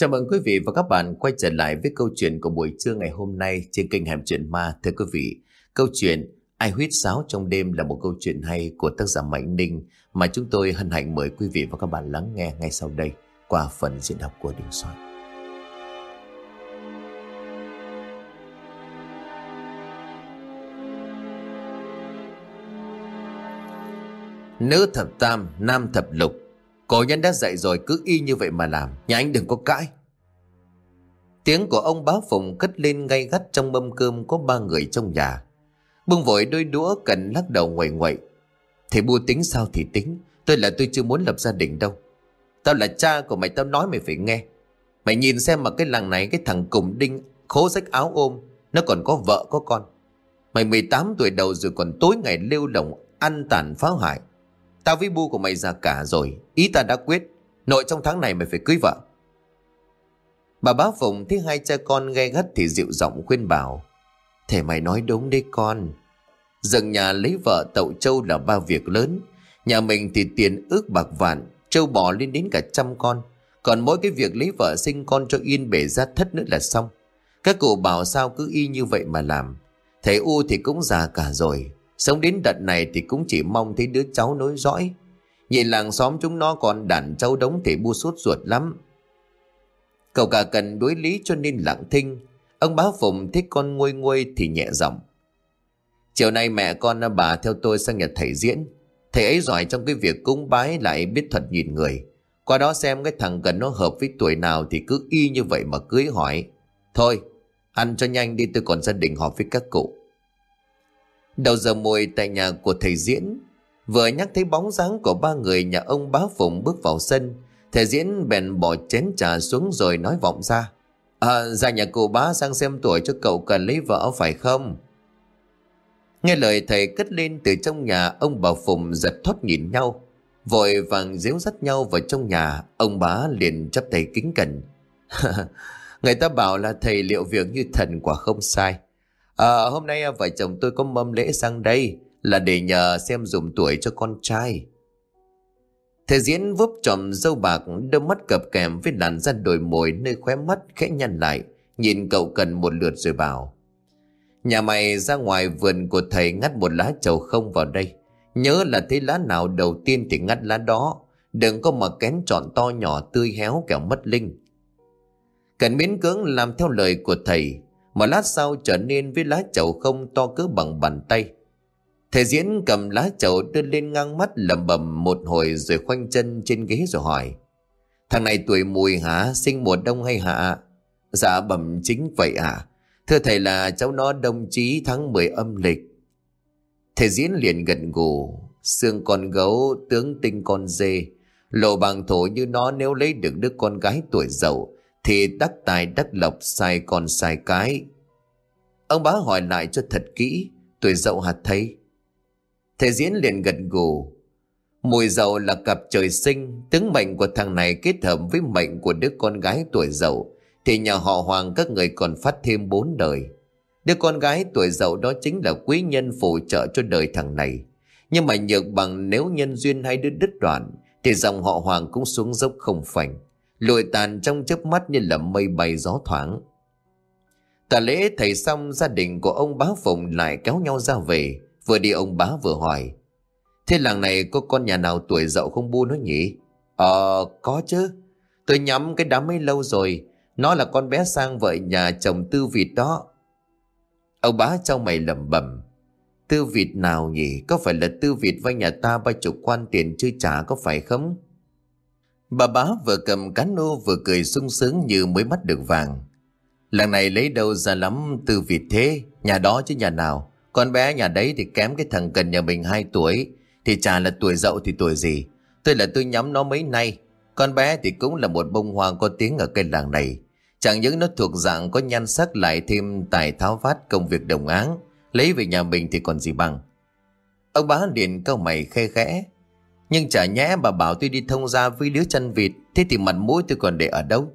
Chào mừng quý vị và các bạn quay trở lại với câu chuyện của buổi trưa ngày hôm nay trên kênh Hẻm Chuyện Ma. Thưa quý vị, câu chuyện Ai huyết sáo trong đêm là một câu chuyện hay của tác giả Mạnh Ninh mà chúng tôi hân hạnh mời quý vị và các bạn lắng nghe ngay sau đây qua phần diễn đọc của Đình Soạn. Nữ thập tam, nam thập lục Cổ nhân đã dạy rồi, cứ y như vậy mà làm Nhà anh đừng có cãi Tiếng của ông bá Phùng cất lên gay gắt trong mâm cơm có ba người trong nhà. Bưng vội đôi đũa cần lắc đầu ngoại ngoại. Thầy bu tính sao thì tính. Tôi là tôi chưa muốn lập gia đình đâu. Tao là cha của mày, tao nói mày phải nghe. Mày nhìn xem mà cái làng này, cái thằng cùng đinh, khố rách áo ôm. Nó còn có vợ có con. Mày 18 tuổi đầu rồi còn tối ngày lêu lỏng, ăn tàn phá hại. Tao với bu của mày già cả rồi. Ý ta đã quyết. Nội trong tháng này mày phải cưới vợ. Bà bá Phụng thấy hai cha con ghe gắt thì dịu giọng khuyên bảo. Thầy mày nói đúng đấy con. Dần nhà lấy vợ tậu châu là ba việc lớn. Nhà mình thì tiền ước bạc vạn, châu bò lên đến cả trăm con. Còn mỗi cái việc lấy vợ sinh con cho yên bể ra thất nữa là xong. Các cụ bảo sao cứ y như vậy mà làm. Thầy U thì cũng già cả rồi. Sống đến đợt này thì cũng chỉ mong thấy đứa cháu nối dõi. Nhìn làng xóm chúng nó còn đàn cháu đống thì bu sốt ruột lắm. Cậu cả cần đối lý cho nên lặng thinh. Ông bá Phụng thích con nguôi nguôi thì nhẹ giọng. Chiều nay mẹ con bà theo tôi sang nhà thầy diễn. Thầy ấy giỏi trong cái việc cúng bái lại biết thuật nhìn người. Qua đó xem cái thằng cần nó hợp với tuổi nào thì cứ y như vậy mà cưới hỏi. Thôi, ăn cho nhanh đi tôi còn gia đình họp với các cụ. Đầu giờ mùi tại nhà của thầy diễn, vừa nhắc thấy bóng dáng của ba người nhà ông bá Phụng bước vào sân, Thầy diễn bèn bỏ chén trà xuống rồi nói vọng ra. À, ra nhà cụ bá sang xem tuổi cho cậu cần lấy vợ phải không? Nghe lời thầy cất lên từ trong nhà, ông bà Phùng giật thoát nhìn nhau. Vội vàng díu dắt nhau vào trong nhà, ông bá liền chấp tay kính cẩn. Người ta bảo là thầy liệu việc như thần quả không sai. À, hôm nay ờ, vợ chồng tôi có mâm lễ sang đây là để nhờ xem dùng tuổi cho con trai. Thầy diễn vúp chồng dâu bạc đôi mắt cập kèm với làn da đồi mồi nơi khóe mắt khẽ nhăn lại, nhìn cậu cần một lượt rồi bảo. Nhà mày ra ngoài vườn của thầy ngắt một lá trầu không vào đây. Nhớ là thấy lá nào đầu tiên thì ngắt lá đó. Đừng có mà kén trọn to nhỏ tươi héo kẻo mất linh. Cần miễn cưỡng làm theo lời của thầy mà lát sau trở nên với lá chầu không to cỡ bằng bàn tay. Thầy diễn cầm lá chầu đưa lên ngang mắt lầm bầm một hồi rồi khoanh chân trên ghế rồi hỏi. Thằng này tuổi mùi hả? Sinh mùa đông hay hạ? Dạ bẩm chính vậy à? Thưa thầy là cháu nó đồng chí tháng 10 âm lịch. Thầy diễn liền gần gù. Xương con gấu, tướng tinh con dê. Lộ bằng thổ như nó nếu lấy được đứa con gái tuổi giàu thì đắc tài đắc lộc sai con sai cái. Ông bá hỏi lại cho thật kỹ. Tuổi dậu hạt thấy Thầy diễn liền gật gù. Mùi dậu là cặp trời sinh, tướng mệnh của thằng này kết hợp với mệnh của đứa con gái tuổi dậu, thì nhà họ Hoàng các người còn phát thêm bốn đời. Đứa con gái tuổi dậu đó chính là quý nhân phụ trợ cho đời thằng này. Nhưng mà nhược bằng nếu nhân duyên hay đứa đứt đoạn, thì dòng họ Hoàng cũng xuống dốc không phành, lùi tàn trong chớp mắt như là mây bay gió thoáng. Tà lễ thầy xong, gia đình của ông bá Phụng lại kéo nhau ra về. Vừa đi, ông bá vừa hỏi, Thế làng này có con nhà nào tuổi dậu không bu nó nhỉ? Ờ có chứ Tôi nhắm cái đám ấy lâu rồi Nó là con bé sang vợ nhà chồng tư vịt đó Ông bá trong mày lẩm bẩm, Tư vịt nào nhỉ? Có phải là tư vịt vay nhà ta ba chục quan tiền chưa trả có phải không? Bà bá vừa cầm cán nô vừa cười sung sướng như mới bắt được vàng. Làng này lấy đâu ra lắm từ vịt thế, nhà đó chứ nhà nào. Con bé nhà đấy thì kém cái thằng cần nhà mình 2 tuổi Thì chả là tuổi dậu thì tuổi gì Tôi là tôi nhắm nó mấy nay Con bé thì cũng là một bông hoa có tiếng ở cây làng này Chẳng những nó thuộc dạng có nhan sắc lại thêm tài tháo vát công việc đồng áng Lấy về nhà mình thì còn gì bằng Ông bá liền câu mày khe khẽ nhưng chả nhẽ bà bảo tôi đi thông gia với đứa chân vịt Thế thì mặt mũi tôi còn để ở đâu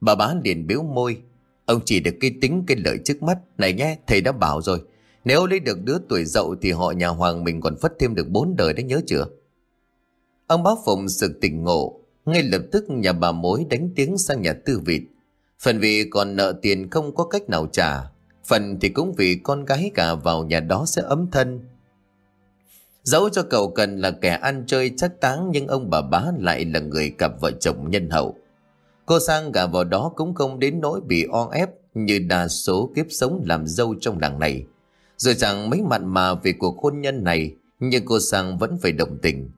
Bà bá liền biếu môi Ông chỉ được cái tính cái lợi trước mắt Này nhé thầy đã bảo rồi nếu lấy được đứa tuổi dậu thì họ nhà Hoàng mình còn phất thêm được bốn đời đấy nhớ chưa? Ông báo Phụng sự tỉnh ngộ, ngay lập tức nhà bà mối đánh tiếng sang nhà tư vịt. Phần vì còn nợ tiền không có cách nào trả, phần thì cũng vì con gái cả vào nhà đó sẽ ấm thân. Dẫu cho cậu cần là kẻ ăn chơi chắc táng nhưng ông bà bá lại là người cặp vợ chồng nhân hậu. Cô sang gả vào đó cũng không đến nỗi bị o ép như đa số kiếp sống làm dâu trong làng này. Rồi rằng mấy mặn mà về cuộc hôn nhân này nhưng cô sang vẫn phải đồng tình.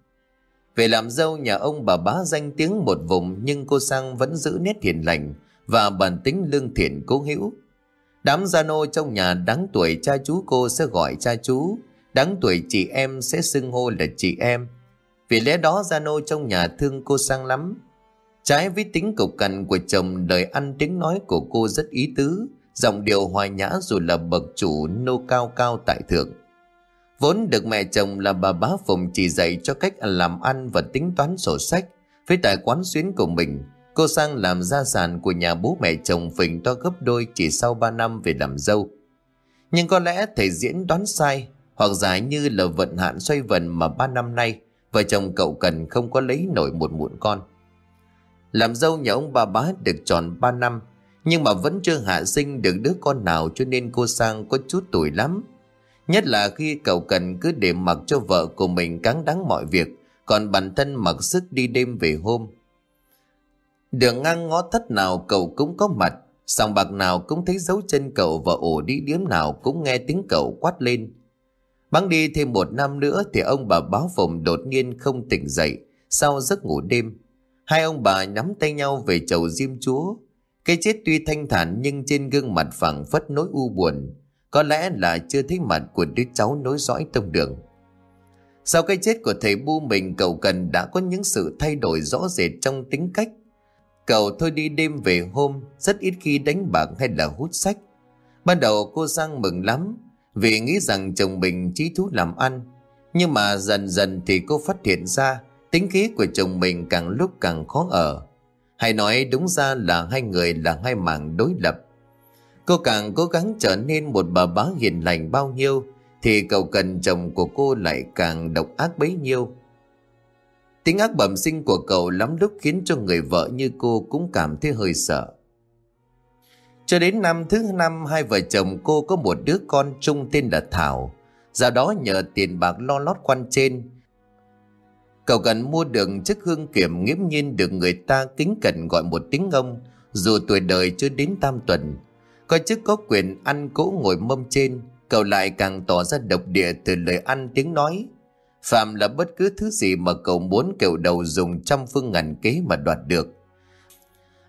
Về làm dâu nhà ông bà bá danh tiếng một vùng nhưng cô sang vẫn giữ nét hiền lành và bản tính lương thiện cố hữu. Đám gia nô trong nhà đáng tuổi cha chú cô sẽ gọi cha chú, đáng tuổi chị em sẽ xưng hô là chị em. Vì lẽ đó gia nô trong nhà thương cô sang lắm. Trái với tính cục cằn của chồng lời ăn tiếng nói của cô rất ý tứ, giọng điệu hòa nhã dù là bậc chủ nô cao cao tại thượng. Vốn được mẹ chồng là bà bá Phùng chỉ dạy cho cách làm ăn và tính toán sổ sách với tài quán xuyến của mình. Cô sang làm gia sản của nhà bố mẹ chồng Phình to gấp đôi chỉ sau 3 năm về làm dâu. Nhưng có lẽ thầy diễn đoán sai hoặc giả như là vận hạn xoay vần mà ba năm nay vợ chồng cậu cần không có lấy nổi một muộn con. Làm dâu nhà ông bà bá được tròn 3 năm nhưng mà vẫn chưa hạ sinh được đứa con nào cho nên cô sang có chút tuổi lắm Nhất là khi cậu cần cứ để mặc cho vợ của mình cáng đáng mọi việc, còn bản thân mặc sức đi đêm về hôm. Đường ngang ngó thất nào cậu cũng có mặt, sòng bạc nào cũng thấy dấu chân cậu và ổ đi điếm nào cũng nghe tiếng cậu quát lên. Bắn đi thêm một năm nữa thì ông bà báo phòng đột nhiên không tỉnh dậy sau giấc ngủ đêm. Hai ông bà nắm tay nhau về chầu diêm chúa. Cái chết tuy thanh thản nhưng trên gương mặt phẳng phất nỗi u buồn. Có lẽ là chưa thấy mặt của đứa cháu nối dõi tông đường Sau cái chết của thầy bu mình, Cậu cần đã có những sự thay đổi rõ rệt trong tính cách Cậu thôi đi đêm về hôm, Rất ít khi đánh bạc hay là hút sách Ban đầu cô Giang mừng lắm vì nghĩ rằng chồng mình trí thú làm ăn, Nhưng mà dần dần thì cô phát hiện ra Tính khí của chồng mình càng lúc càng khó ở Hay nói đúng ra là hai người là hai mảng đối lập Cô càng cố gắng trở nên một bà bá hiền lành bao nhiêu, thì cầu cần chồng của cô lại càng độc ác bấy nhiêu. Tính ác bẩm sinh của cậu lắm lúc khiến cho người vợ như cô cũng cảm thấy hơi sợ. Cho đến năm thứ năm, hai vợ chồng cô có một đứa con chung tên là Thảo. Do đó nhờ tiền bạc lo lót quan trên. Cậu cần mua được chiếc hương kiểm nghiễm nhiên được người ta kính cẩn gọi một tiếng ông, dù tuổi đời chưa đến tam tuần Coi chức có quyền ăn cỗ ngồi mâm trên, Cậu lại càng tỏ ra độc địa từ lời ăn tiếng nói Phạm là bất cứ thứ gì mà cậu muốn kêu đầu dùng trăm phương ngàn kế mà đoạt được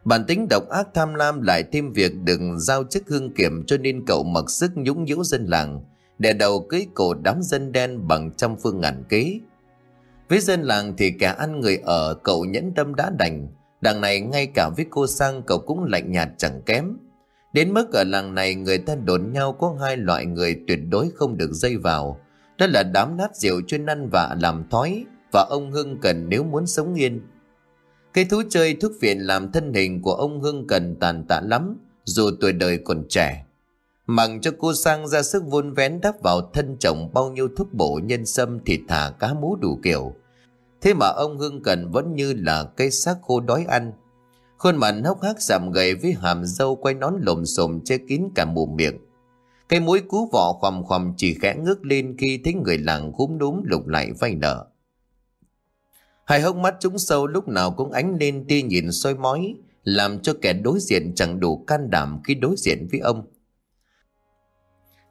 Bản tính độc ác tham lam lại thêm việc đừng giao chức hương kiểm cho nên cậu mặc sức nhũng nhiễu dân làng để đầu cưới cổ đám dân đen bằng trăm phương ngàn kế. Với dân làng thì cả ăn người ở cậu nhẫn tâm đã đành, đằng này ngay cả với cô sang cậu cũng lạnh nhạt chẳng kém. Đến mức ở làng này người ta đồn nhau có hai loại người tuyệt đối không được dây vào. Đó là đám nát rượu chuyên ăn vạ làm thói và ông Hưng cần nếu muốn sống yên. Cái thú chơi thuốc viện làm thân hình của ông Hưng cần tàn tạ lắm, dù tuổi đời còn trẻ. Mặc cho cô sang ra sức vun vén đắp vào thân chồng bao nhiêu thuốc bổ nhân sâm, thịt thả, cá mú đủ kiểu. Thế mà ông Hưng cần vẫn như là cây xác khô đói ăn Khuôn mặt hốc hác giảm gầy với hàm dâu quay nón lồm xồm che kín cả mồm miệng. Cái mũi cú vỏ khoằm khoằm chỉ khẽ ngước lên khi thấy người làng cúm núm lục lại vay nợ. Hai hốc mắt chúng sâu lúc nào cũng ánh lên tia nhìn soi mói, làm cho kẻ đối diện chẳng đủ can đảm khi đối diện với ông.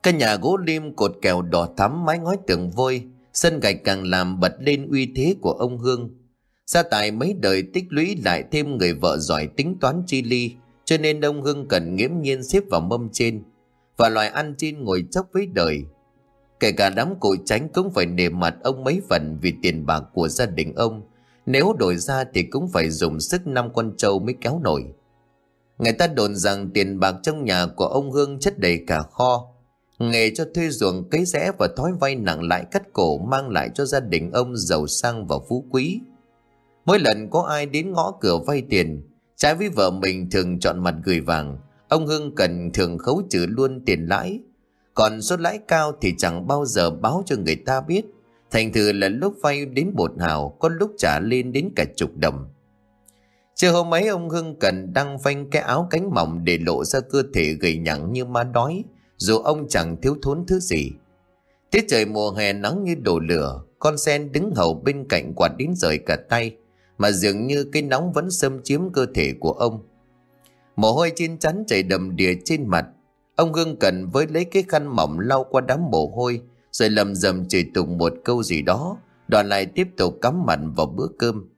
Căn nhà gỗ lim cột kèo đỏ thắm mái ngói tường vôi, sân gạch càng làm bật lên uy thế của ông Hương. Gia tài mấy đời tích lũy lại thêm người vợ giỏi tính toán chi ly, cho nên ông hương cần nghiễm nhiên xếp vào mâm trên, và loài ăn trên ngồi chốc với đời. Kể cả đám cụ tránh cũng phải nề mặt ông mấy phần vì tiền bạc của gia đình ông, nếu đổi ra thì cũng phải dùng sức năm con trâu mới kéo nổi. Người ta đồn rằng tiền bạc trong nhà của ông Hương chất đầy cả kho, nghề cho thuê ruộng cấy rẽ và thói vay nặng lãi cắt cổ mang lại cho gia đình ông giàu sang và phú quý. Mỗi lần có ai đến ngõ cửa vay tiền, trái với vợ mình thường chọn mặt gửi vàng, ông Hưng cần thường khấu trừ luôn tiền lãi. Còn số lãi cao thì chẳng bao giờ báo cho người ta biết. Thành thử là lúc vay đến bột hào, có lúc trả lên đến cả chục đồng. Chưa hôm ấy ông Hưng cần đang phanh cái áo cánh mỏng để lộ ra cơ thể gầy nhẵn như ma đói, dù ông chẳng thiếu thốn thứ gì. Tiết trời mùa hè nắng như đổ lửa, con sen đứng hầu bên cạnh quạt đến rời cả tay, mà dường như cái nóng vẫn xâm chiếm cơ thể của ông. Mồ hôi trên chắn chảy đầm đìa trên mặt, ông Hưng cần với lấy cái khăn mỏng lau qua đám mồ hôi, rồi lầm rầm chửi tụng một câu gì đó, đoàn lại tiếp tục cắm mặt vào bữa cơm.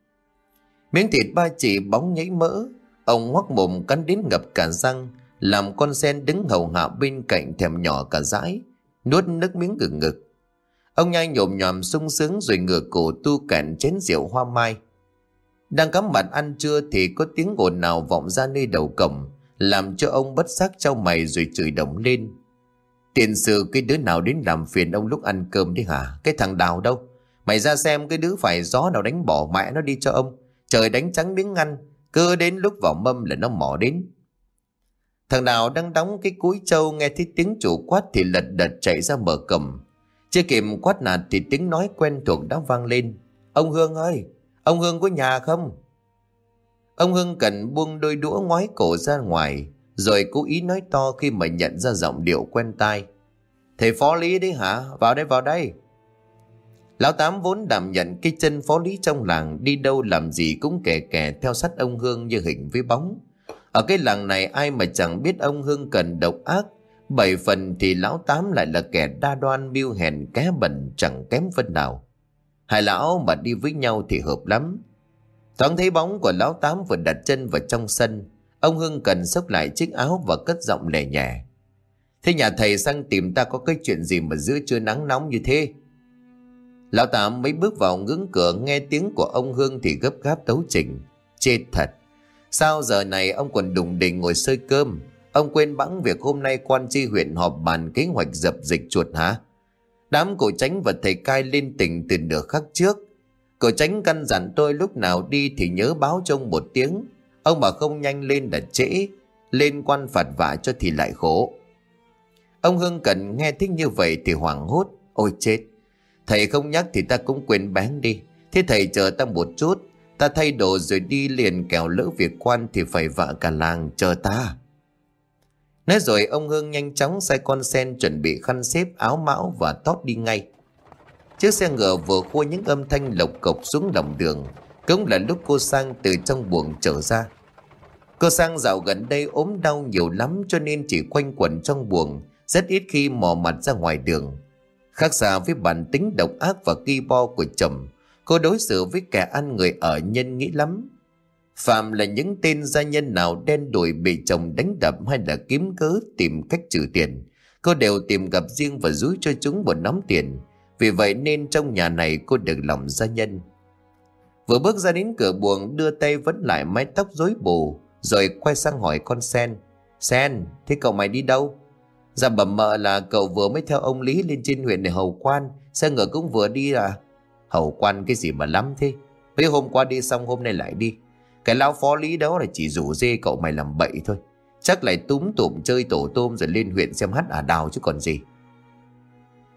Miếng thịt ba chỉ bóng nhảy mỡ, ông ngoắc mồm cắn đến ngập cả răng, làm con sen đứng hầu hạ bên cạnh thèm nhỏ cả dãi, nuốt nước miếng ngực ngực. Ông nhai nhộm nhòm sung sướng rồi ngửa cổ tu cạn chén rượu hoa mai. Đang cắm mặt ăn trưa thì có tiếng ồn nào vọng ra nơi đầu cổng, làm cho ông bất giác trao mày rồi chửi đồng lên. Tiền sự cái đứa nào đến làm phiền ông lúc ăn cơm đấy hả? Cái thằng đào đâu? Mày ra xem cái đứa phải gió nào đánh bỏ mẹ nó đi cho ông. Trời đánh trắng miếng ngăn, cứ đến lúc vào mâm là nó mỏ đến. Thằng đào đang đóng cái cúi trâu nghe thấy tiếng chủ quát thì lật đật chạy ra mở cầm. Chưa kịp quát nạt thì tiếng nói quen thuộc đã vang lên. Ông Hương ơi, ông Hương có nhà không? Ông Hưng cần buông đôi đũa ngoái cổ ra ngoài, rồi cố ý nói to khi mà nhận ra giọng điệu quen tai. Thầy phó lý đấy hả? Vào đây, vào đây. Lão Tám vốn đảm nhận cái chân phó lý trong làng đi đâu làm gì cũng kè kè theo sát ông Hương như hình với bóng. Ở cái làng này ai mà chẳng biết ông Hưng cần độc ác, bảy phần thì lão Tám lại là kẻ đa đoan biêu hèn ké bẩn chẳng kém phân nào. Hai lão mà đi với nhau thì hợp lắm. Thoáng thấy bóng của lão Tám vừa đặt chân vào trong sân, ông Hưng cần xốc lại chiếc áo và cất giọng lẻ nhẹ. Thế nhà thầy sang tìm ta có cái chuyện gì mà giữa trưa nắng nóng như thế? Lão Tám mới bước vào ngưỡng cửa nghe tiếng của ông Hương thì gấp gáp tấu trình. Chết thật! Sao giờ này ông còn đùng đỉnh ngồi sơi cơm? Ông quên bẵng việc hôm nay quan tri huyện họp bàn kế hoạch dập dịch chuột hả? Đám cổ tránh và thầy cai lên tỉnh từ nửa khắc trước. Cửa tránh căn dặn tôi lúc nào đi thì nhớ báo cho ông một tiếng. Ông mà không nhanh lên là trễ, lên quan phạt vả cho thì lại khổ. Ông Hưng cần nghe thích như vậy thì hoảng hốt. Ôi chết! Thầy không nhắc thì ta cũng quên bán đi. Thế thầy chờ ta một chút. Ta thay đồ rồi đi liền kẻo lỡ việc quan thì phải vợ cả làng chờ ta. Nói rồi ông Hương nhanh chóng sai con sen chuẩn bị khăn xếp áo mão và tót đi ngay. Chiếc xe ngựa vừa khua những âm thanh lộc cộc xuống lòng đường. Cũng là lúc cô Sang từ trong buồng trở ra. Cô Sang dạo gần đây ốm đau nhiều lắm cho nên chỉ quanh quẩn trong buồng, rất ít khi mò mặt ra ngoài đường. Khác xa với bản tính độc ác và ghi bo của chồng, cô đối xử với kẻ ăn người ở nhân nghĩ lắm. Phạm là những tên gia nhân nào đen đuổi bị chồng đánh đập hay là kiếm cớ tìm cách trừ tiền. Cô đều tìm gặp riêng và rúi cho chúng một nắm tiền. Vì vậy nên trong nhà này cô được lòng gia nhân. Vừa bước ra đến cửa buồng đưa tay vẫn lại mái tóc rối bù rồi quay sang hỏi con Sen. Sen, thế cậu mày đi đâu? Dạ bẩm mợ là cậu vừa mới theo ông Lý lên trên huyện để hầu quan Xe ngựa cũng vừa đi à Hầu quan cái gì mà lắm thế Mấy hôm qua đi xong hôm nay lại đi Cái lão phó Lý đó là chỉ rủ dê cậu mày làm bậy thôi Chắc lại túm tụm chơi tổ tôm rồi lên huyện xem hát ả đào chứ còn gì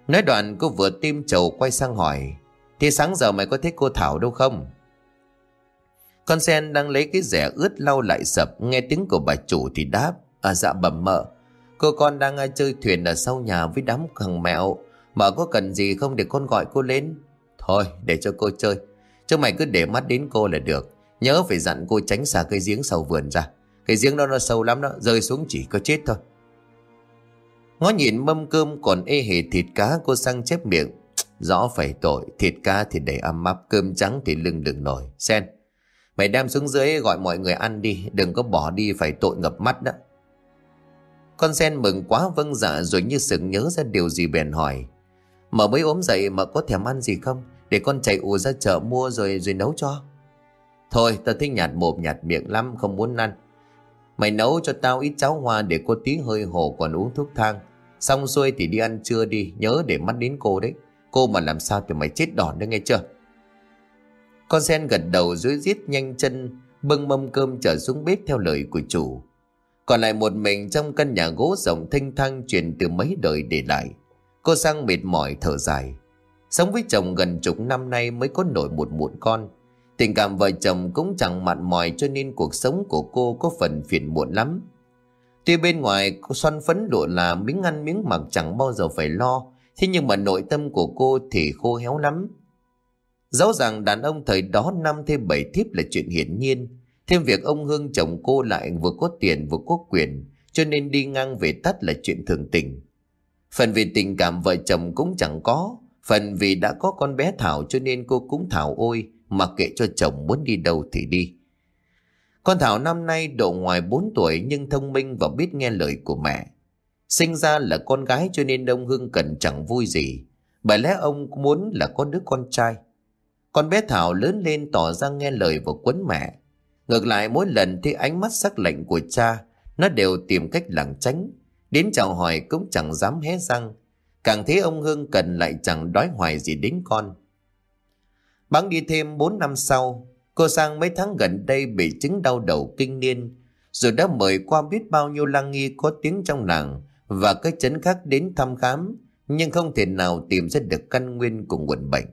Nói đoạn cô vừa tim trầu quay sang hỏi, Thì sáng giờ mày có thấy cô Thảo đâu không Con sen đang lấy cái rẻ ướt lau lại sập, Nghe tiếng của bà chủ thì đáp À dạ bẩm mợ, Cô con đang à, chơi thuyền ở sau nhà với đám thằng mẹo. mợ có cần gì không để con gọi cô lên? Thôi, để cho cô chơi. Chứ mày cứ để mắt đến cô là được. Nhớ phải dặn cô tránh xa cây giếng sau vườn ra. Cái giếng đó nó sâu lắm đó. Rơi xuống chỉ có chết thôi. Ngó nhìn mâm cơm còn ê hề thịt cá cô sang chép miệng. Rõ phải tội. Thịt cá thì đầy âm mắp. Cơm trắng thì lưng đừng nổi. Sen. Mày đem xuống dưới gọi mọi người ăn đi. Đừng có bỏ đi phải tội ngập mắt đó. Con sen mừng quá vâng dạ rồi như sừng nhớ ra điều gì bèn hỏi. Mở mới ốm dậy mà có thèm ăn gì không? Để con chạy ù ra chợ mua rồi rồi nấu cho. Thôi, tao thích nhạt mồm, nhạt miệng lắm, không muốn ăn. Mày nấu cho tao ít cháo hoa để cô tí hơi hồ còn uống thuốc thang. Xong xuôi thì đi ăn trưa đi, nhớ để mắt đến cô đấy. Cô mà làm sao thì mày chết đòn đấy nghe chưa? Con sen gật đầu dưới giết nhanh chân, bưng mâm cơm trở xuống bếp theo lời của chủ. Còn lại một mình trong căn nhà gỗ rộng thanh thang truyền từ mấy đời để lại. Cô sang mệt mỏi thở dài. Sống với chồng gần chục năm nay mới có nổi một muộn con. Tình cảm vợ chồng cũng chẳng mặn mòi cho nên cuộc sống của cô có phần phiền muộn lắm. Tuy bên ngoài cô xoăn phấn độ là miếng ăn miếng mặc chẳng bao giờ phải lo, thế nhưng mà nội tâm của cô thì khô héo lắm. Rõ ràng đàn ông thời đó năm thêm bảy thiếp là chuyện hiển nhiên, thêm việc ông Hương chồng cô lại vừa có tiền vừa có quyền, cho nên đi ngang về tắt là chuyện thường tình. Phần vì tình cảm vợ chồng cũng chẳng có, phần vì đã có con bé Thảo cho nên cô cũng Thảo ôi, mặc kệ cho chồng muốn đi đâu thì đi. Con Thảo năm nay độ ngoài 4 tuổi nhưng thông minh và biết nghe lời của mẹ. Sinh ra là con gái cho nên ông Hưng cần chẳng vui gì. Bởi lẽ ông muốn là có đứa con trai. Con bé Thảo lớn lên tỏ ra nghe lời và quấn mẹ. Ngược lại mỗi lần thấy ánh mắt sắc lạnh của cha, nó đều tìm cách lảng tránh. Đến chào hỏi cũng chẳng dám hé răng. Càng thấy ông Hưng cần lại chẳng đói hoài gì đến con. Bắn đi thêm 4 năm sau, cô sang mấy tháng gần đây bị chứng đau đầu kinh niên, rồi đã mời qua biết bao nhiêu lăng nghi có tiếng trong làng và các chấn khác đến thăm khám, nhưng không thể nào tìm ra được căn nguyên của nguồn bệnh.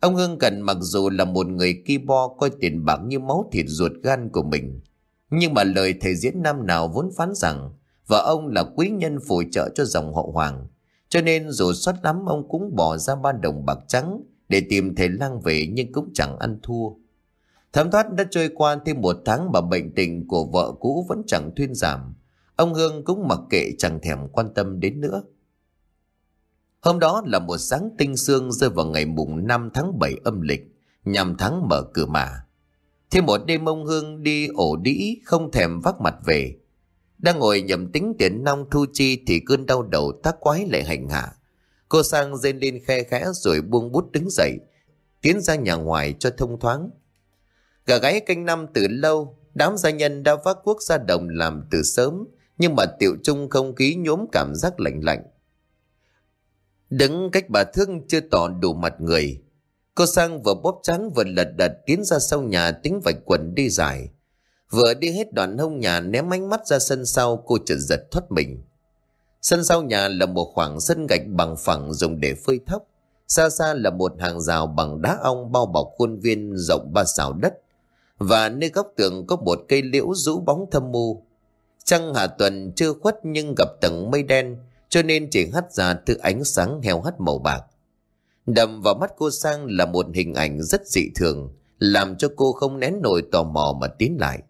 Ông Hưng Cần mặc dù là một người ki bo coi tiền bạc như máu thịt ruột gan của mình, nhưng mà lời thầy diễn nam nào vốn phán rằng vợ ông là quý nhân phù trợ cho dòng hậu hoàng, cho nên dù xót lắm ông cũng bỏ ra ba đồng bạc trắng để tìm thầy lang về nhưng cũng chẳng ăn thua. Thấm thoát đã trôi qua thêm một tháng mà bệnh tình của vợ cũ vẫn chẳng thuyên giảm. Ông Hương cũng mặc kệ chẳng thèm quan tâm đến nữa. Hôm đó là một sáng tinh sương rơi vào ngày mùng 5 tháng 7 âm lịch, nhằm tháng mở cửa mà. Thêm một đêm ông Hương đi ổ đĩ không thèm vác mặt về. Đang ngồi nhầm tính tiền nong thu chi thì cơn đau đầu tác quái lại hành hạ. Cô sang rên lên khe khẽ rồi buông bút đứng dậy, tiến ra nhà ngoài cho thông thoáng. Gà gáy canh năm từ lâu, đám gia nhân đã vác quốc ra đồng làm từ sớm, nhưng mà tiểu trung không khí nhốm cảm giác lạnh lạnh. Đứng cách bà thương chưa tỏ đủ mặt người. Cô sang vừa bóp chán vừa lật đật tiến ra sau nhà tính vạch quần đi dài. Vừa đi hết đoạn hông nhà ném ánh mắt ra sân sau cô chợt giật thoát mình. Sân sau nhà là một khoảng sân gạch bằng phẳng dùng để phơi thóc. Xa xa là một hàng rào bằng đá ong bao bọc khuôn viên rộng ba xào đất. Và nơi góc tường có một cây liễu rũ bóng thâm mưu. Trăng hạ tuần chưa khuất nhưng gặp tầng mây đen cho nên chỉ hắt ra thứ ánh sáng heo hắt màu bạc. Đầm vào mắt cô sang là một hình ảnh rất dị thường, làm cho cô không nén nổi tò mò mà tiến lại.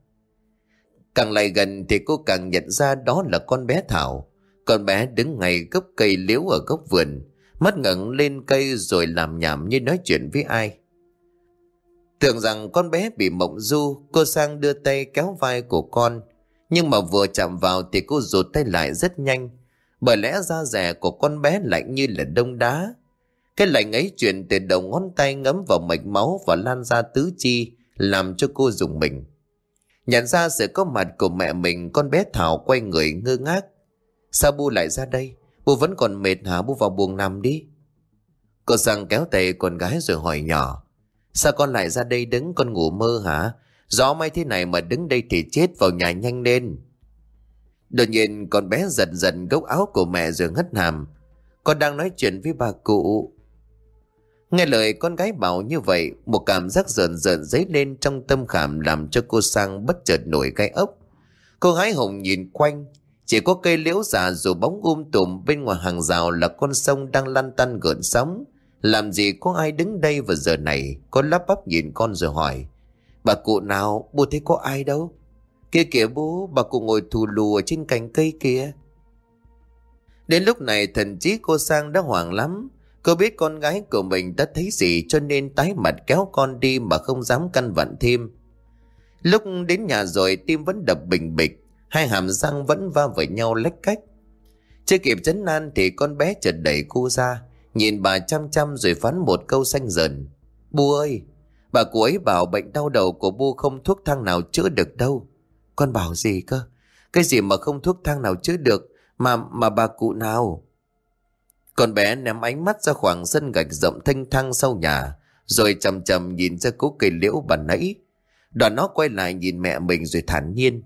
Càng lại gần thì cô càng nhận ra đó là con bé Thảo, con bé đứng ngay gốc cây liễu ở góc vườn, mắt ngẩng lên cây rồi làm nhảm như nói chuyện với ai. Tưởng rằng con bé bị mộng du, cô sang đưa tay kéo vai của con. Nhưng mà vừa chạm vào thì cô rụt tay lại rất nhanh. Bởi lẽ da rẻ của con bé lạnh như là đông đá. Cái lạnh ấy chuyển từ đầu ngón tay ngấm vào mạch máu và lan ra tứ chi, làm cho cô dùng mình. Nhận ra sự có mặt của mẹ mình, con bé Thảo quay người ngơ ngác. Sao bu lại ra đây? Bu vẫn còn mệt hả? Bu vào buồng nằm đi. Cô sang kéo tay con gái rồi hỏi nhỏ. Sao con lại ra đây đứng con ngủ mơ hả? Gió may thế này mà đứng đây thì chết vào nhà nhanh lên. Đột nhiên con bé giật giật gốc áo của mẹ rồi ngất hàm. Con đang nói chuyện với bà cụ. Nghe lời con gái bảo như vậy, một cảm giác rợn rợn dấy lên trong tâm khảm làm cho cô sang bất chợt nổi gai ốc. Cô gái hồng nhìn quanh, chỉ có cây liễu già dù bóng um tùm bên ngoài hàng rào là con sông đang lăn tăn gợn sóng. Làm gì có ai đứng đây vào giờ này, con lắp bắp nhìn con rồi hỏi. Bà cụ nào, bố thấy có ai đâu? Kia kìa bố, bà cụ ngồi thù lù ở trên cành cây kia. Đến lúc này thần trí cô Sang đã hoảng lắm. Cô biết con gái của mình đã thấy gì cho nên tái mặt kéo con đi mà không dám căn vặn thêm. Lúc đến nhà rồi tim vẫn đập bình bịch, hai hàm răng vẫn va với nhau lách cách. Chưa kịp chấn an thì con bé chợt đẩy cô ra, nhìn bà chăm chăm rồi phán một câu xanh dần. Bu ơi, bà cụ ấy bảo bệnh đau đầu của bu không thuốc thang nào chữa được đâu. Con bảo gì cơ? Cái gì mà không thuốc thang nào chữa được mà mà bà cụ nào? Con bé ném ánh mắt ra khoảng sân gạch rộng thanh thang sau nhà, rồi chầm chầm nhìn ra cố cây liễu bà nãy. Đoàn nó quay lại nhìn mẹ mình rồi thản nhiên.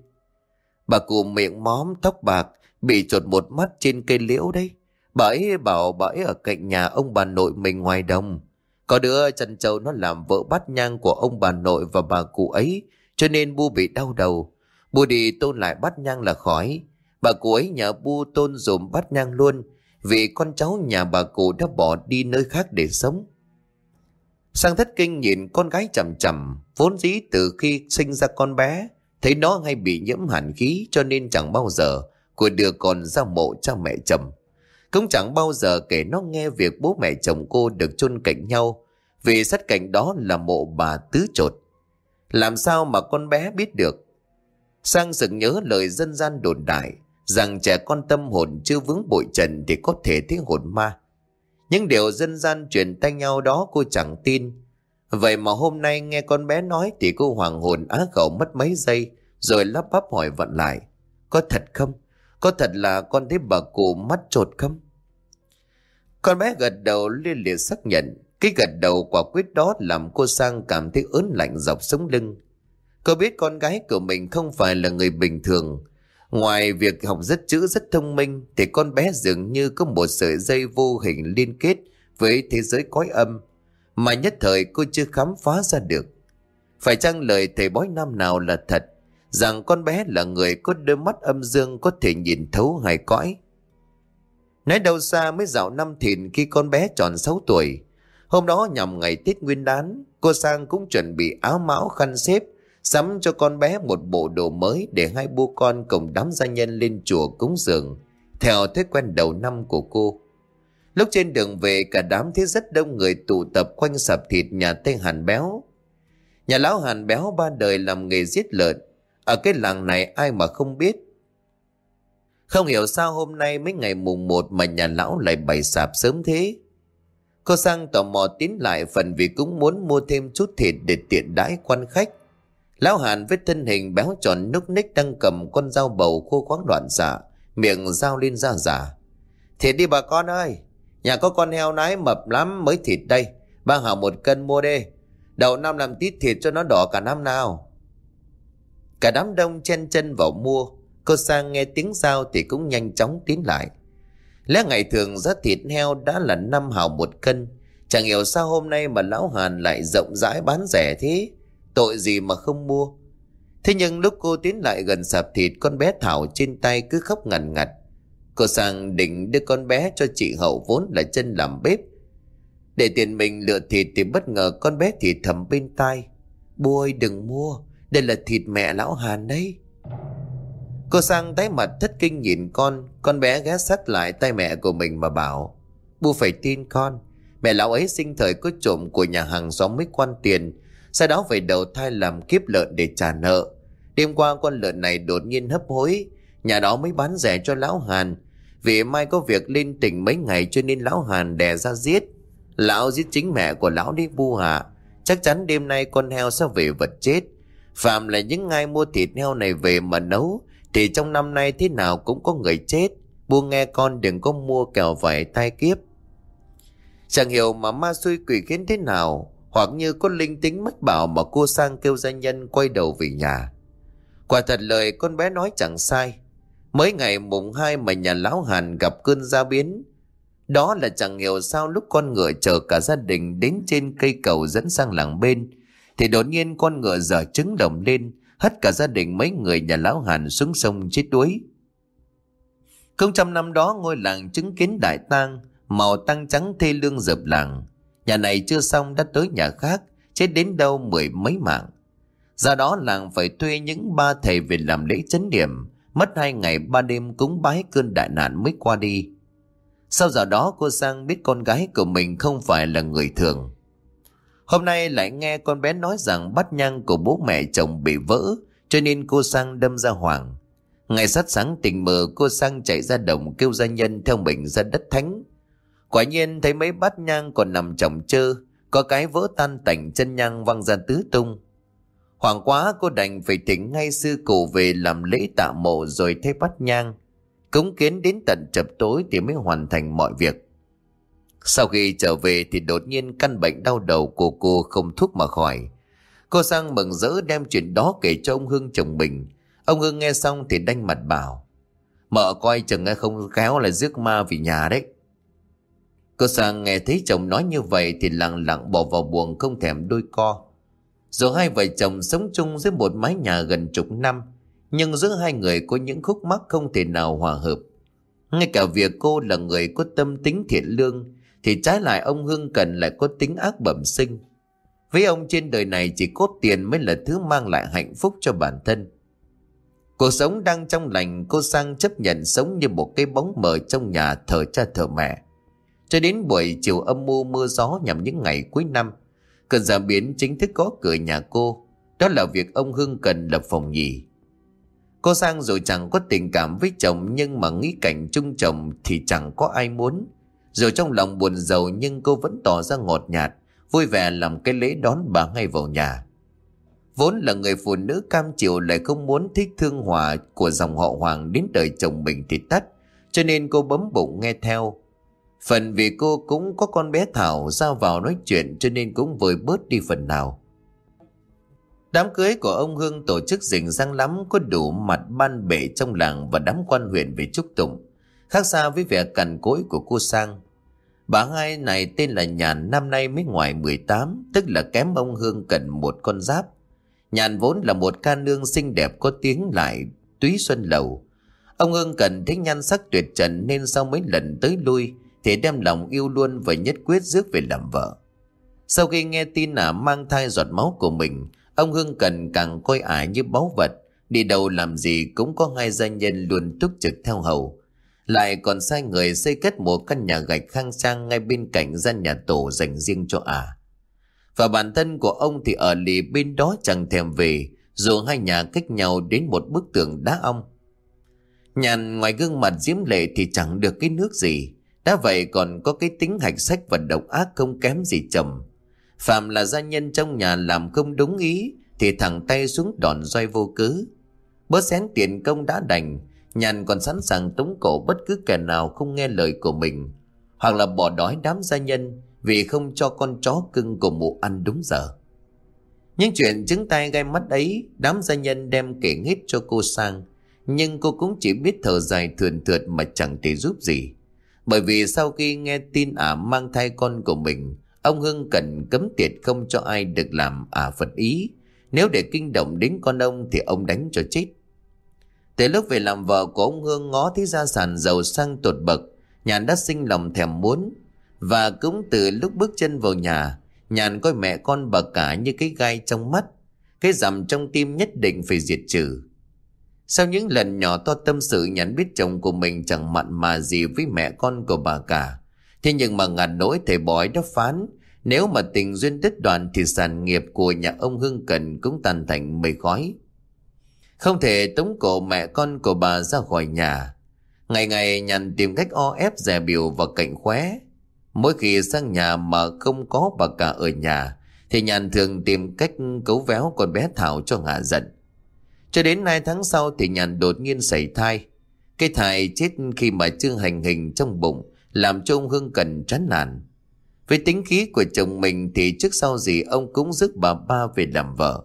Bà cụ miệng móm tóc bạc, bị trột một mắt trên cây liễu đấy. Bà ấy bảo bà ấy ở cạnh nhà ông bà nội mình ngoài đồng. Có đứa chân châu nó làm vợ bắt nhang của ông bà nội và bà cụ ấy, cho nên bu bị đau đầu. Bu đi tôn lại bắt nhang là khỏi. Bà cụ ấy nhờ bu tôn dùm bắt nhang luôn, vì con cháu nhà bà cụ đã bỏ đi nơi khác để sống. Sang thất kinh nhìn con gái chầm chầm, vốn dĩ từ khi sinh ra con bé, thấy nó hay bị nhiễm hàn khí cho nên chẳng bao giờ của đưa con ra mộ cha mẹ chồng. Cũng chẳng bao giờ kể nó nghe việc bố mẹ chồng cô được chôn cạnh nhau, vì sát cạnh đó là mộ bà tứ trột. Làm sao mà con bé biết được? Sang sực nhớ lời dân gian đồn đại, rằng trẻ con tâm hồn chưa vướng bụi trần thì có thể thấy hồn ma. Những điều dân gian truyền tay nhau đó cô chẳng tin. Vậy mà hôm nay nghe con bé nói thì cô hoàng hồn á khẩu mất mấy giây rồi lắp bắp hỏi vận lại. Có thật không? Có thật là con thấy bà cụ mắt trột không? Con bé gật đầu liên liệt xác nhận. Cái gật đầu quả quyết đó làm cô Sang cảm thấy ớn lạnh dọc sống lưng. Cô biết con gái của mình không phải là người bình thường. Ngoài việc học rất chữ, rất thông minh, thì con bé dường như có một sợi dây vô hình liên kết với thế giới cõi âm, mà nhất thời cô chưa khám phá ra được. Phải chăng lời thầy bói nam nào là thật rằng con bé là người có đôi mắt âm dương có thể nhìn thấu hài cõi. Nói đâu xa mới dạo năm thìn khi con bé tròn 6 tuổi. Hôm đó nhằm ngày Tết Nguyên đán, cô Sang cũng chuẩn bị áo mão khăn xếp, sắm cho con bé một bộ đồ mới để hai bố con cùng đám gia nhân lên chùa cúng dường, theo thói quen đầu năm của cô. Lúc trên đường về cả đám thấy rất đông người tụ tập quanh sạp thịt nhà tên Hàn Béo. Nhà lão Hàn Béo ba đời làm nghề giết lợn, ở cái làng này ai mà không biết. Không hiểu sao hôm nay mấy ngày mùng 1 mà nhà lão lại bày sạp sớm thế. Cô sang tò mò tiến lại phần vì cũng muốn mua thêm chút thịt để tiện đãi quan khách. Lão Hàn với thân hình béo tròn núc ních đang cầm con dao bầu khô khoáng đoạn xạ, miệng dao lên ra giả. Dạ. Thịt đi bà con ơi, nhà có con heo nái mập lắm mới thịt đây, ba hảo một cân mua đi. Đầu năm làm tít thịt cho nó đỏ cả năm nào. Cả đám đông chen chân vào mua, cô sang nghe tiếng giao thì cũng nhanh chóng tiến lại. Lẽ ngày thường giá thịt heo đã là năm hào một cân, chẳng hiểu sao hôm nay mà lão Hàn lại rộng rãi bán rẻ thế, tội gì mà không mua. Thế nhưng lúc cô tiến lại gần sạp thịt con bé Thảo trên tay cứ khóc ngằn ngặt. Cô sang định đưa con bé cho chị Hậu vốn là chân làm bếp. Để tiền mình lựa thịt thì bất ngờ con bé thì thầm bên tai. Bố ơi đừng mua, đây là thịt mẹ lão Hàn đấy. Cô sang tái mặt thất kinh nhìn con. Con bé ghé sát lại tay mẹ của mình mà bảo Bu phải tin con. Mẹ lão ấy sinh thời có trộm của nhà hàng xóm mấy quan tiền. Sau đó về đầu thai làm kiếp lợn để trả nợ. Đêm qua con lợn này đột nhiên hấp hối. Nhà đó mới bán rẻ cho lão Hàn. Vì mai có việc lên tỉnh mấy ngày cho nên lão Hàn đè ra giết. Lão giết chính mẹ của lão đi bu hạ Chắc chắn đêm nay con heo sẽ về vật chết. Phạm là những ai mua thịt heo này về mà nấu, Thì trong năm nay thế nào cũng có người chết. Buông nghe con đừng có mua kẹo vải tai kiếp. Chẳng hiểu mà ma xui quỷ khiến thế nào, Hoặc như có linh tính mất bảo mà cô sang kêu gia nhân quay đầu về nhà. Quả thật lời con bé nói chẳng sai. Mới ngày mùng 2 mà nhà lão Hàn gặp cơn gia biến, Đó là chẳng hiểu sao lúc con ngựa chờ cả gia đình đến trên cây cầu dẫn sang làng bên thì đột nhiên con ngựa dở trứng đồng lên, hất cả gia đình mấy người nhà lão hàn xuống sông chết đuối. Không trăm năm đó ngôi làng chứng kiến đại tang, màu tăng trắng thê lương dập làng. Nhà này chưa xong đã tới nhà khác, chết đến đâu mười mấy mạng. Do đó làng phải thuê những ba thầy về làm lễ chấn điểm mất hai ngày ba đêm cúng bái cơn đại nạn mới qua đi. Sau giờ đó cô sang biết con gái của mình không phải là người thường. Hôm nay lại nghe con bé nói rằng bắt nhang của bố mẹ chồng bị vỡ, cho nên cô Sang đâm ra hoàng. Ngày sát sáng tình mờ cô Sang chạy ra đồng kêu gia nhân theo mình ra đất thánh. Quả nhiên thấy mấy bát nhang còn nằm chồng chơ, có cái vỡ tan tành chân nhang văng ra tứ tung. Hoàng quá cô đành phải thỉnh ngay sư cụ về làm lễ tạ mộ rồi thay bát nhang. Cúng kiến đến tận chập tối thì mới hoàn thành mọi việc. Sau khi trở về thì đột nhiên căn bệnh đau đầu của cô không thuốc mà khỏi. Cô sang mừng rỡ đem chuyện đó kể cho ông Hưng chồng mình. Ông Hưng nghe xong thì đanh mặt bảo. Mợ coi chừng nghe không khéo là rước ma vì nhà đấy. Cô sang nghe thấy chồng nói như vậy thì lặng lặng bỏ vào buồng không thèm đôi co. Dù hai vợ chồng sống chung dưới một mái nhà gần chục năm, nhưng giữa hai người có những khúc mắc không thể nào hòa hợp. Ngay cả việc cô là người có tâm tính thiện lương, thì trái lại ông Hưng Cần lại có tính ác bẩm sinh. Với ông trên đời này chỉ cốt tiền mới là thứ mang lại hạnh phúc cho bản thân. Cuộc sống đang trong lành cô sang chấp nhận sống như một cái bóng mờ trong nhà thờ cha thờ mẹ. Cho đến buổi chiều âm mưu mưa gió nhằm những ngày cuối năm, cơn giả biến chính thức có cửa nhà cô. Đó là việc ông Hưng cần lập phòng nhì. Cô sang rồi chẳng có tình cảm với chồng nhưng mà nghĩ cảnh chung chồng thì chẳng có ai muốn. Rồi trong lòng buồn giàu nhưng cô vẫn tỏ ra ngọt nhạt, vui vẻ làm cái lễ đón bà ngay vào nhà. Vốn là người phụ nữ cam chịu lại không muốn thích thương hòa của dòng họ Hoàng đến đời chồng mình thì tắt, cho nên cô bấm bụng nghe theo. Phần vì cô cũng có con bé Thảo ra vào nói chuyện cho nên cũng vơi bớt đi phần nào. Đám cưới của ông Hương tổ chức rình rang lắm có đủ mặt ban bệ trong làng và đám quan huyện về chúc tụng. Khác xa với vẻ cằn cỗi của cô Sang. Bà hai này tên là Nhàn năm nay mới ngoài 18, tức là kém ông Hương cần một con giáp. Nhàn vốn là một ca nương xinh đẹp có tiếng lại túy xuân lầu. Ông Hương cần thích nhan sắc tuyệt trần nên sau mấy lần tới lui thì đem lòng yêu luôn và nhất quyết rước về làm vợ. Sau khi nghe tin ả mang thai giọt máu của mình, ông Hương cần càng coi ả như báu vật, đi đâu làm gì cũng có hai gia nhân luôn túc trực theo hầu. Lại còn sai người xây cất một căn nhà gạch khang trang ngay bên cạnh gian nhà tổ dành riêng cho ả. Và bản thân của ông thì ở lì bên đó chẳng thèm về, dù hai nhà cách nhau đến một bức tường đá ong. Nhàn ngoài gương mặt diễm lệ thì chẳng được cái nước gì. Đã vậy còn có cái tính hạch sách và độc ác không kém gì trầm Phạm là gia nhân trong nhà làm không đúng ý thì thẳng tay xuống đòn roi vô cớ. Bớt xén tiền công đã đành, nhàn còn sẵn sàng tống cổ bất cứ kẻ nào không nghe lời của mình. Hoặc là bỏ đói đám gia nhân vì không cho con chó cưng của mụ ăn đúng giờ. Những chuyện chứng tay gai mắt ấy đám gia nhân đem kể hết cho cô sang nhưng cô cũng chỉ biết thở dài thườn thượt mà chẳng thể giúp gì. Bởi vì sau khi nghe tin ả mang thai con của mình, ông Hưng cần cấm tiệt không cho ai được làm ả phật ý. Nếu để kinh động đến con ông thì ông đánh cho chết. Từ lúc về làm vợ của ông Hương ngó thấy gia sản giàu sang tột bậc, nhàn đã sinh lòng thèm muốn. Và cũng từ lúc bước chân vào nhà, nhàn coi mẹ con bà cả như cái gai trong mắt. Cái rằm trong tim nhất định phải diệt trừ. Sau những lần nhỏ to tâm sự nhàn biết chồng của mình chẳng mặn mà gì với mẹ con của bà cả. Thế nhưng mà ngàn nỗi thầy bói đã phán, nếu mà tình duyên đứt đoạn thì sản nghiệp của nhà ông hương Cần cũng tan thành mây khói. Không thể tống cổ mẹ con của bà ra khỏi nhà. Ngày ngày nhằn tìm cách o ép dè biểu và cạnh khóe. Mỗi khi sang nhà mà không có bà cả ở nhà, thì nhàn thường tìm cách cấu véo con bé Thảo cho ngạ giận. Cho đến hai tháng sau thì nhàn đột nhiên xảy thai. Cái thai chết khi mà chưa hành hình trong bụng làm cho ông Hưng cần chán nản. Với tính khí của chồng mình thì trước sau gì ông cũng rước bà ba về làm vợ.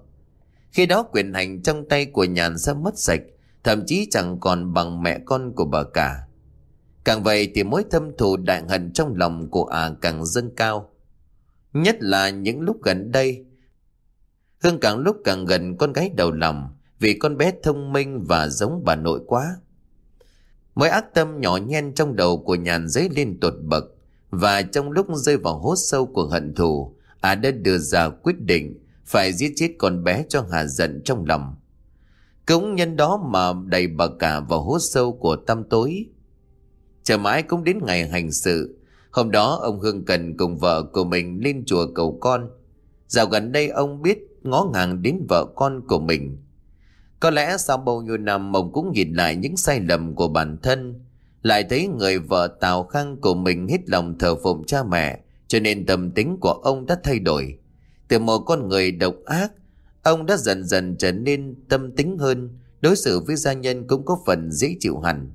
Khi đó quyền hành trong tay của nhàn sẽ mất sạch, thậm chí chẳng còn bằng mẹ con của bà cả. Càng vậy thì mối thâm thù đại hận trong lòng của ả à càng dâng cao. Nhất là những lúc gần đây, Hương càng lúc càng gần con gái đầu lòng, vì con bé thông minh và giống bà nội quá. Mới ác tâm nhỏ nhen trong đầu của nhàn dấy lên tột bậc và trong lúc rơi vào hốt sâu của hận thù, à đã đưa ra quyết định phải giết chết con bé cho hà giận trong lòng. Cũng nhân đó mà đầy bà cả vào hốt sâu của tâm tối. Chờ mãi cũng đến ngày hành sự, hôm đó ông Hương Cần cùng vợ của mình lên chùa cầu con. Dạo gần đây ông biết ngó ngàng đến vợ con của mình có lẽ sau bao nhiêu năm ông cũng nhìn lại những sai lầm của bản thân, lại thấy người vợ Tào Khang của mình hết lòng thờ phụng cha mẹ, cho nên tâm tính của ông đã thay đổi. Từ một con người độc ác, ông đã dần dần trở nên tâm tính hơn, đối xử với gia nhân cũng có phần dễ chịu hẳn.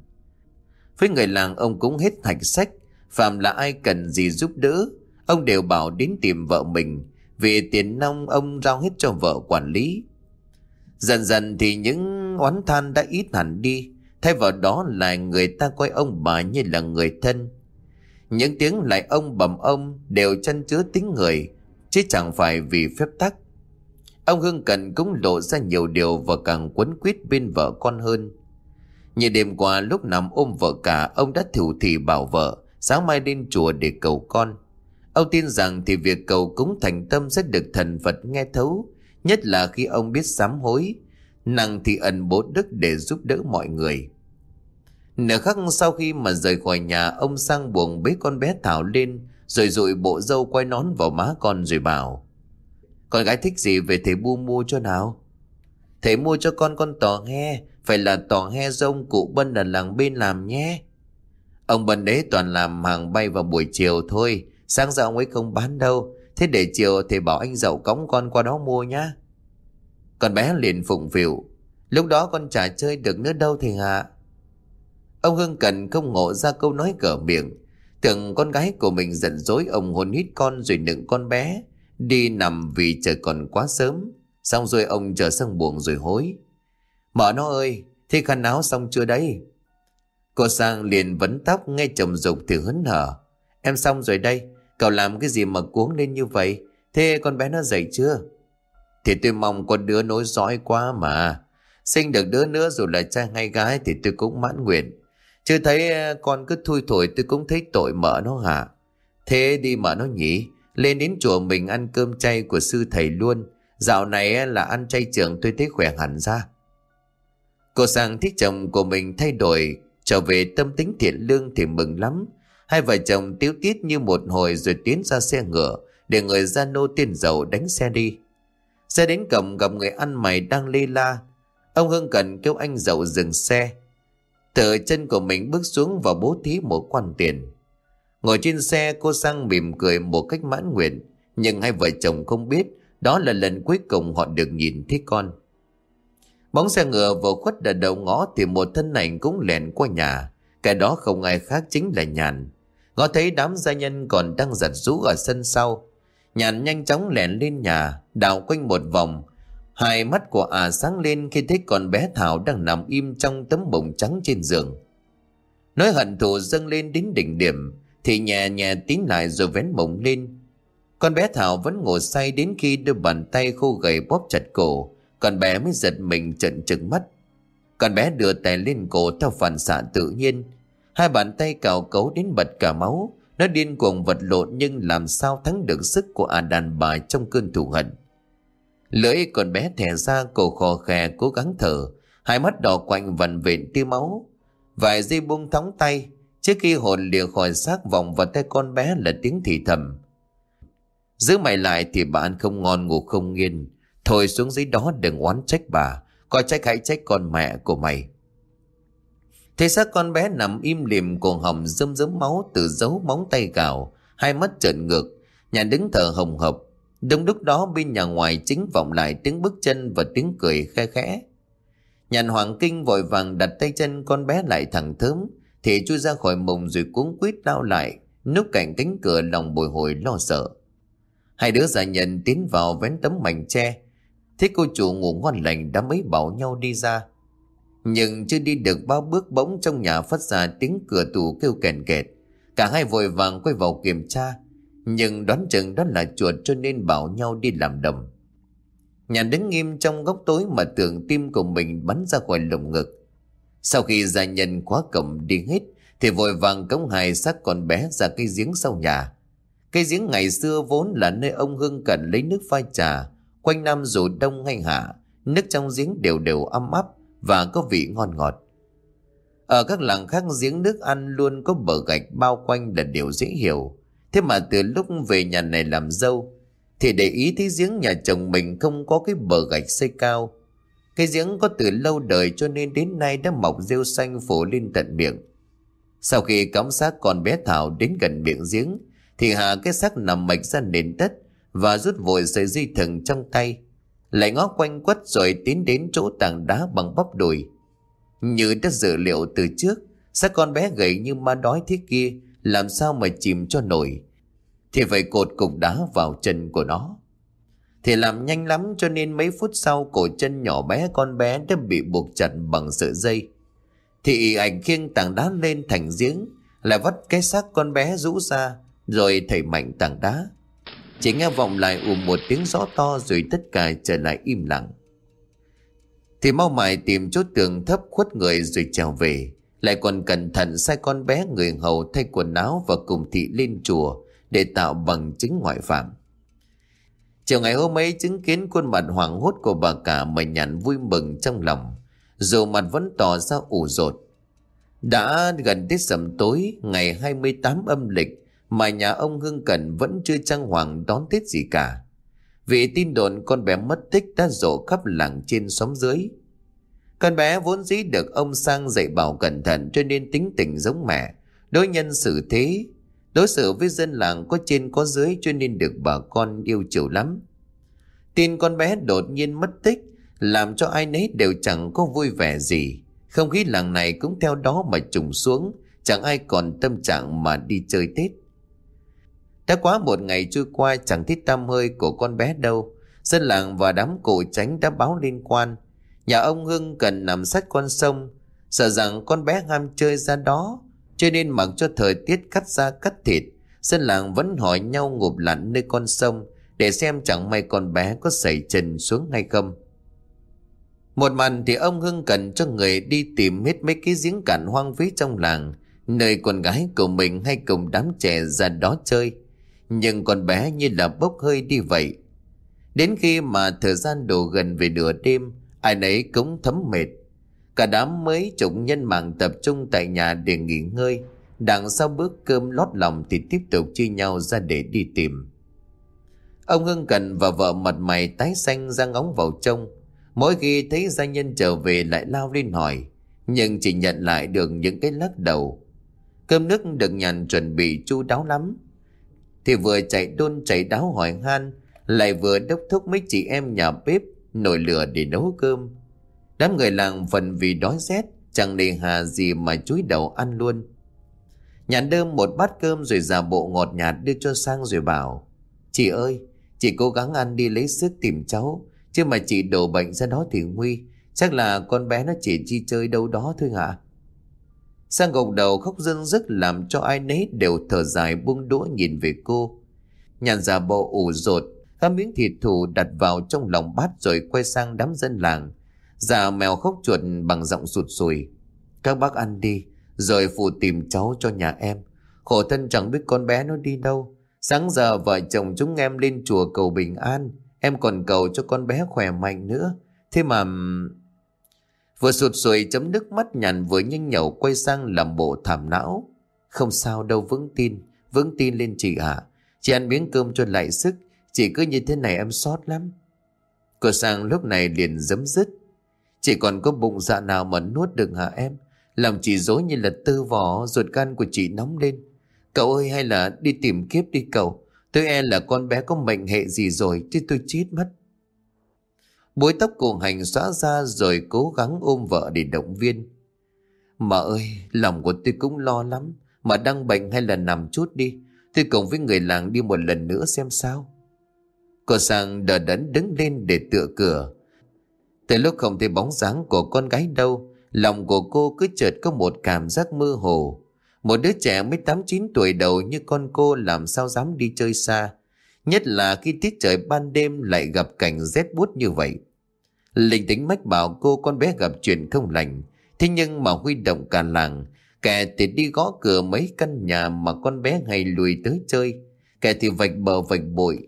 Với người làng ông cũng hết thạch sách, phạm là ai cần gì giúp đỡ, ông đều bảo đến tìm vợ mình, vì tiền nông ông giao hết cho vợ quản lý. Dần dần thì những oán than đã ít hẳn đi, thay vào đó là người ta coi ông bà như là người thân. Những tiếng lại ông bầm ông đều chân chứa tính người, chứ chẳng phải vì phép tắc. Ông Hưng Cần cũng lộ ra nhiều điều và càng quấn quýt bên vợ con hơn. Như đêm qua lúc nằm ôm vợ cả, ông đã thủ thì bảo vợ, sáng mai lên chùa để cầu con. Ông tin rằng thì việc cầu cúng thành tâm sẽ được thần Phật nghe thấu, nhất là khi ông biết sám hối, năng thì ẩn bố đức để giúp đỡ mọi người. Nửa khắc sau khi mà rời khỏi nhà, ông sang buồng bế con bé Thảo lên, rồi rụi bộ dâu quay nón vào má con rồi bảo. Con gái thích gì về thầy bu mua cho nào? Thầy mua cho con con tò nghe phải là tò he rông cụ Bân ở làng bên làm nhé. Ông Bân đấy toàn làm hàng bay vào buổi chiều thôi, sáng giờ ông ấy không bán đâu. Thế để chiều thầy bảo anh dậu cống con qua đó mua nhá. Con bé liền phụng phịu. Lúc đó con chả chơi được nữa đâu thầy hạ. Ông Hưng Cần không ngộ ra câu nói cỡ miệng. Tưởng con gái của mình giận dỗi ông hôn hít con rồi nựng con bé. Đi nằm vì trời còn quá sớm. Xong rồi ông trở sang buồn rồi hối. Mở nó ơi, thế khăn áo xong chưa đấy? Cô sang liền vấn tóc nghe chồng dục thì hấn hở. Em xong rồi đây, cậu làm cái gì mà cuống lên như vậy? Thế con bé nó dậy chưa? Thì tôi mong con đứa nối dõi quá mà. Sinh được đứa nữa dù là trai hay gái thì tôi cũng mãn nguyện. Chứ thấy ờ, con cứ thui thổi tôi cũng thấy tội mợ nó hả? Thế đi mợ nó nhỉ? Lên đến chùa mình ăn cơm chay của sư thầy luôn. Dạo này ờ, là ăn chay trường tôi thấy khỏe hẳn ra. Cô sang thích chồng của mình thay đổi, trở về tâm tính thiện lương thì mừng lắm. Hai vợ chồng tiếu tiết như một hồi rồi tiến ra xe ngựa để người gia nô tiền dầu đánh xe đi. Xe đến cổng gặp người ăn mày đang lê la. Ông Hưng cần kêu anh dậu dừng xe. Từ chân của mình bước xuống và bố thí một quan tiền. Ngồi trên xe cô sang mỉm cười một cách mãn nguyện. Nhưng hai vợ chồng không biết đó là lần cuối cùng họ được nhìn thấy con. Bóng xe ngựa vừa khuất ở đầu ngõ thì một thân ảnh cũng lèn qua nhà. Cái đó không ai khác chính là Nhàn. Ngó thấy đám gia nhân còn đang giặt rũ ở sân sau. Nhàn nhanh chóng lèn lên nhà, đào quanh một vòng. Hai mắt của à sáng lên khi thấy con bé Thảo đang nằm im trong tấm bồng trắng trên giường. Nói hận thù dâng lên đến đỉnh điểm, thì nhẹ nhẹ tín lại rồi vén mộng lên. Con bé Thảo vẫn ngồi say đến khi đưa bàn tay khô gầy bóp chặt cổ, con bé mới giật mình trận trừng mắt. Con bé đưa tay lên cổ theo phản xạ tự nhiên. Hai bàn tay cào cấu đến bật cả máu. Nó điên cuồng vật lộn nhưng làm sao thắng được sức của à đàn bà trong cơn thù hận. Lưỡi còn bé thẻ ra, cổ khò khè cố gắng thở. Hai mắt đỏ quạnh vằn vện tia máu. Vài giây buông thóng tay. Trước khi hồn lìa khỏi xác vòng vào tay con bé là tiếng thì thầm. Giữ mày lại thì bạn không ngon, ngủ không nghiên. Thôi xuống dưới đó đừng oán trách bà Coi trách hãy trách con mẹ của mày Thế xác con bé nằm im lìm cổ hồng rơm rớm máu từ dấu móng tay gào Hai mắt trợn ngược, Nhà đứng thở hồng hộc Đúng lúc đó bên nhà ngoài chính vọng lại tiếng bước chân và tiếng cười khe khẽ Nhàn hoàng kinh vội vàng đặt tay chân con bé lại thẳng thớm, Thì chui ra khỏi mùng rồi cuống quýt lao lại, Núp cạnh cánh cửa lòng bồi hồi lo sợ Hai đứa giả nhận tiến vào vén tấm mảnh tre, thấy cô chủ ngủ ngon lành đã mấy bảo nhau đi ra. Nhưng chưa đi được bao bước bỗng trong nhà phát ra tiếng cửa tủ kêu kèn kẹt. Cả hai vội vàng quay vào kiểm tra. Nhưng đoán chừng đó là chuột cho nên bảo nhau đi làm đầm. Nhà đứng nghiêm trong góc tối mà tưởng tim của mình bắn ra khỏi lồng ngực. Sau khi gia nhân khóa cổng đi hết thì vội vàng cống hài xác con bé ra cây giếng sau nhà. Cây giếng ngày xưa vốn là nơi ông Hưng cần lấy nước pha trà Quanh năm dù đông hay hạ, nước trong giếng đều đều âm áp và có vị ngon ngọt. Ở các làng khác giếng nước ăn luôn có bờ gạch bao quanh là điều dễ hiểu. Thế mà từ lúc về nhà này làm dâu, thì để ý thấy giếng nhà chồng mình không có cái bờ gạch xây cao. Cái giếng có từ lâu đời cho nên đến nay đã mọc rêu xanh phủ lên tận miệng. Sau khi cắm xác con bé Thảo đến gần miệng giếng, thì hạ cái xác nằm mạch ra nền đất, và rút vội sợi dây thừng trong tay. Lại ngó quanh quất rồi tiến đến chỗ tảng đá bằng bắp đùi. Như đã dự liệu từ trước, xác con bé gầy như ma đói thế kia, làm sao mà chìm cho nổi. Thì phải cột cục đá vào chân của nó. Thì làm nhanh lắm cho nên mấy phút sau cổ chân nhỏ bé con bé đã bị buộc chặt bằng sợi dây. Thì ảnh khiêng tảng đá lên thành giếng, Lại vắt cái xác con bé rũ ra Rồi thầy mạnh tảng đá Chỉ nghe vọng lại ùm một tiếng gió to Rồi tất cả trở lại im lặng Thì mau mải tìm chỗ tường thấp khuất người rồi trèo về lại còn cẩn thận sai con bé người hầu thay quần áo Và cùng thị lên chùa Để tạo bằng chứng ngoại phạm Chiều ngày hôm ấy chứng kiến khuôn mặt hoảng hốt của bà cả mà nhàn vui mừng trong lòng. Dù mặt vẫn tỏ ra ủ rột. Đã gần Tết sầm tối, ngày 28 âm lịch, mà nhà ông Hưng Cần vẫn chưa trang hoàng đón Tết gì cả. Vì tin đồn con bé mất tích đã rộ khắp làng trên xóm dưới. Con bé vốn dĩ được ông sang dạy bảo cẩn thận cho nên tính tình giống mẹ. Đối nhân xử thế, đối xử với dân làng có trên có dưới cho nên được bà con yêu chiều lắm. Tin con bé đột nhiên mất tích làm cho ai nấy đều chẳng có vui vẻ gì. Không khí làng này cũng theo đó mà trùng xuống, chẳng ai còn tâm trạng mà đi chơi Tết. Đã quá một ngày trôi qua chẳng thấy tăm hơi của con bé đâu. Dân làng và đám cổ tránh đã báo liên quan. Nhà ông Hưng cần nằm sát con sông, sợ rằng con bé ham chơi ra đó, cho nên mặc cho thời tiết cắt da cắt thịt. Dân làng vẫn hỏi nhau ngụp lặn nơi con sông để xem chẳng may con bé có xảy chân xuống hay không. Một màn thì ông Hưng cần cho người đi tìm hết mấy cái giếng cạn hoang phí trong làng, nơi con gái của mình hay cùng đám trẻ ra đó chơi. Nhưng con bé như là bốc hơi đi vậy. Đến khi mà thời gian đổ gần về nửa đêm, ai nấy cũng thấm mệt. Cả đám mấy chục nhân mạng tập trung tại nhà để nghỉ ngơi. Đằng sau bữa cơm lót lòng thì tiếp tục chia nhau ra để đi tìm. Ông Hưng Cần và vợ mặt mày tái xanh ra ngóng vào trông. Mỗi khi thấy gia nhân trở về lại lao lên hỏi, nhưng chỉ nhận lại được những cái lắc đầu. Cơm nước được nhàn chuẩn bị chu đáo lắm. Thì vừa chạy đôn chạy đáo hỏi han, lại vừa đốc thúc mấy chị em nhà bếp nồi lửa để nấu cơm. Đám người làng phần vì đói rét, chẳng nề hà gì mà chúi đầu ăn luôn. Nhàn đơm một bát cơm rồi giả bộ ngọt nhạt đưa cho sang rồi bảo, Chị ơi, Chị cố gắng ăn đi lấy sức tìm cháu Chứ mà chị đổ bệnh ra đó thì nguy Chắc là con bé nó chỉ chi chơi đâu đó thôi hả Sang gục đầu khóc dưng dứt làm cho ai nấy đều thở dài buông đũa nhìn về cô. Nhàn giả bộ ủ rột, các miếng thịt thù đặt vào trong lòng bát rồi quay sang đám dân làng. Già mèo khóc chuột bằng giọng sụt sùi. Các bác ăn đi, rồi phụ tìm cháu cho nhà em. Khổ thân chẳng biết con bé nó đi đâu. Sáng giờ vợ chồng chúng em lên chùa cầu bình an Em còn cầu cho con bé khỏe mạnh nữa Thế mà... Vừa sụt sùi chấm nước mắt nhằn vừa nhanh nhậu quay sang làm bộ thảm não Không sao đâu vững tin Vững tin lên chị ạ à. Chị ăn miếng cơm cho lại sức Chị cứ như thế này em sót lắm. Cô sang lúc này liền dấm dứt. Chị còn có bụng dạ nào mà nuốt được hả em? Lòng chị dối như là tư vỏ Ruột gan của chị nóng lên. Cậu ơi, hay là đi tìm kiếp đi cậu. Tôi e là con bé có mệnh hệ gì rồi, Chứ tôi chết mất Bối tóc của hành xóa ra Rồi cố gắng ôm vợ để động viên. Mà ơi, Lòng của tôi cũng lo lắm. Mà đang bệnh hay là nằm chút đi. Tôi cùng với người làng đi một lần nữa xem sao. Cô sang đờ đẫn đứng lên để tựa cửa Từ lúc không thấy bóng dáng của con gái đâu, Lòng của cô cứ chợt có một cảm giác mơ hồ một đứa trẻ mới 8-9 tuổi đầu như con cô làm sao dám đi chơi xa. Nhất là khi tiết trời ban đêm lại gặp cảnh rét buốt như vậy. Linh tính mách bảo cô con bé gặp chuyện không lành. Thế nhưng mà huy động cả làng. Kẻ thì đi gõ cửa mấy căn nhà mà con bé hay lùi tới chơi. Kẻ thì vạch bờ vạch bụi.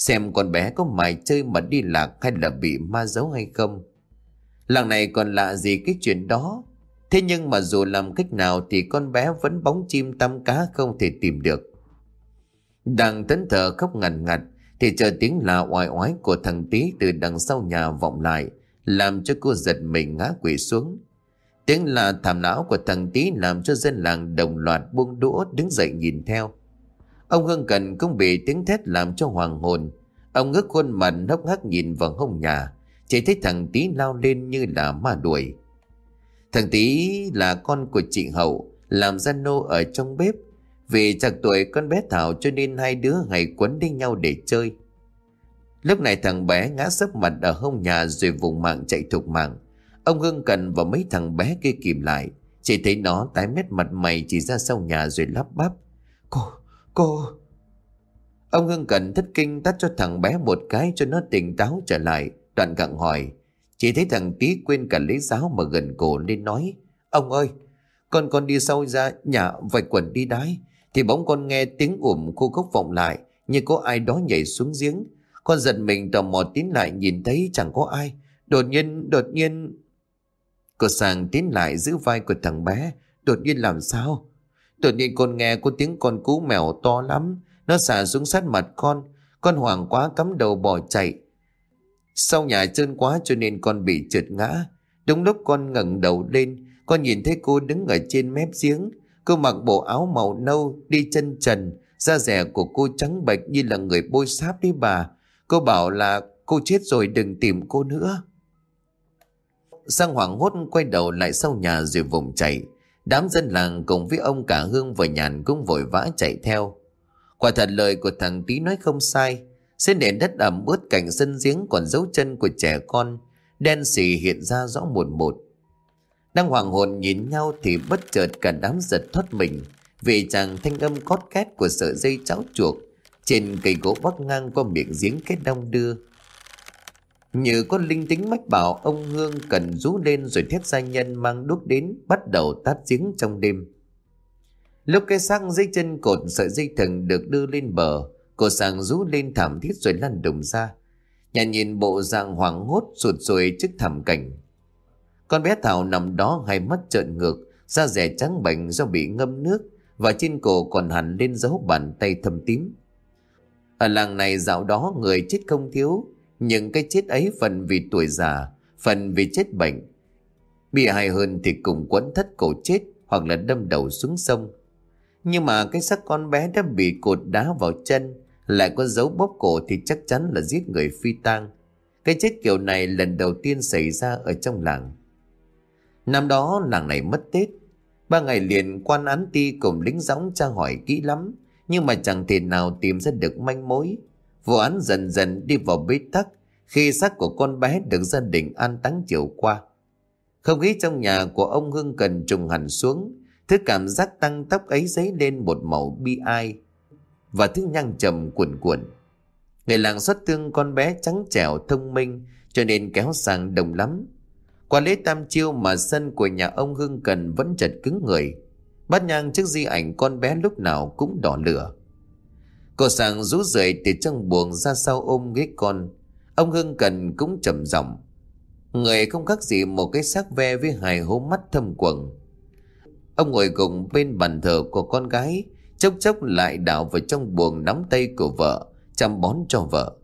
Xem con bé có mài chơi mà đi lạc hay là bị ma giấu hay không. Làng này còn lạ gì cái chuyện đó. Thế nhưng mà dù làm cách nào thì con bé vẫn bóng chim tăm cá không thể tìm được. Đang tấn thở khóc ngằn ngặt thì chờ tiếng là oai oái của thằng tí từ đằng sau nhà vọng lại, làm cho cô giật mình ngã quỵ xuống. Tiếng là thảm não của thằng tí làm cho dân làng đồng loạt buông đũa đứng dậy nhìn theo. Ông Hưng Cần cũng bị tiếng thét làm cho hoàng hồn. Ông ngước khuôn mặt hốc hác nhìn vào hông nhà, chỉ thấy thằng tí lao lên như là ma đuổi. Thằng Tý là con của chị Hậu, làm gian nô ở trong bếp. Vì chạc tuổi con bé Thảo cho nên hai đứa ngày quấn đi nhau để chơi. Lúc này thằng bé ngã sấp mặt ở hông nhà rồi vùng mạng chạy thục mạng. Ông Hưng Cần và mấy thằng bé kia kìm lại. Chỉ thấy nó tái mét mặt mày chỉ ra sau nhà rồi lắp bắp. Cô, cô... Ông Hưng cần thất kinh tắt cho thằng bé một cái cho nó tỉnh táo trở lại. Đoạn gặng hỏi. Chỉ thấy thằng tí quên cả lấy giáo mà gần cổ nên nói. Ông ơi, con con đi sau ra nhà vạch quần đi đái. Thì bỗng con nghe tiếng ủm khu gốc vọng lại như có ai đó nhảy xuống giếng. Con giật mình tò mò tiến lại nhìn thấy chẳng có ai. Đột nhiên, đột nhiên... Cô sàng tiến lại giữ vai của thằng bé. Đột nhiên làm sao? Đột nhiên con nghe có tiếng con cú mèo to lắm. Nó xả xuống sát mặt con. Con hoảng quá cắm đầu bỏ chạy. Sau nhà trơn quá cho nên con bị trượt ngã. Đúng lúc con ngẩng đầu lên, con nhìn thấy cô đứng ở trên mép giếng. Cô mặc bộ áo màu nâu, đi chân trần. Da rẻ của cô trắng bệch như là người bôi sáp đi bà. Cô bảo là cô chết rồi đừng tìm cô nữa. Sang hoảng hốt quay đầu lại sau nhà rồi vùng chạy. Đám dân làng cùng với ông cả Hương và Nhàn cũng vội vã chạy theo. Quả thật lời của thằng Tí nói không sai. Trên nền đất ẩm ướt cạnh sân giếng còn dấu chân của trẻ con, đen xì hiện ra rõ một một. Đang hoàng hồn nhìn nhau thì bất chợt cả đám giật thoát mình vì chàng thanh âm cót két của sợi dây cháo chuộc trên cây gỗ bắc ngang qua miệng giếng kết đông đưa. Như có linh tính mách bảo ông Hương cần rú lên rồi thét gia nhân mang đuốc đến bắt đầu tát giếng trong đêm. Lúc cái xác dưới chân cột sợi dây thừng được đưa lên bờ, cô sàng rú lên thảm thiết rồi lăn đùng ra. Nhà nhìn bộ dạng hoảng hốt sụt sùi trước thảm cảnh. Con bé Thảo nằm đó hai mắt trợn ngược, da rẻ trắng bệnh do bị ngâm nước và trên cổ còn hẳn lên dấu bàn tay thâm tím. Ở làng này dạo đó người chết không thiếu, nhưng cái chết ấy phần vì tuổi già, phần vì chết bệnh. Bị hại hơn thì cùng quấn thất cổ chết hoặc là đâm đầu xuống sông. Nhưng mà cái xác con bé đã bị cột đá vào chân, lại có dấu bóp cổ thì chắc chắn là giết người phi tang. Cái chết kiểu này lần đầu tiên xảy ra ở trong làng. Năm đó làng này mất Tết. Ba ngày liền quan án ti cùng lính gióng tra hỏi kỹ lắm, nhưng mà chẳng thể nào tìm ra được manh mối. Vụ án dần dần đi vào bế tắc khi xác của con bé được gia đình an táng chiều qua. Không khí trong nhà của ông Hưng cần trùng hẳn xuống, thứ cảm giác tăng tóc ấy dấy lên một màu bi ai và thứ nhang trầm cuồn cuộn. Người làng xuất thương con bé trắng trẻo thông minh cho nên kéo sang đồng lắm. Qua lễ tam chiêu mà sân của nhà ông Hưng Cần vẫn chật cứng người. Bát nhang trước di ảnh con bé lúc nào cũng đỏ lửa. Cô sàng rú rượi từ trong buồng ra sau ôm ghế con. Ông Hưng Cần cũng trầm giọng. Người không khác gì một cái xác ve với hai hố mắt thâm quầng. Ông ngồi cùng bên bàn thờ của con gái, chốc chốc lại đảo vào trong buồng nắm tay của vợ, chăm bón cho vợ.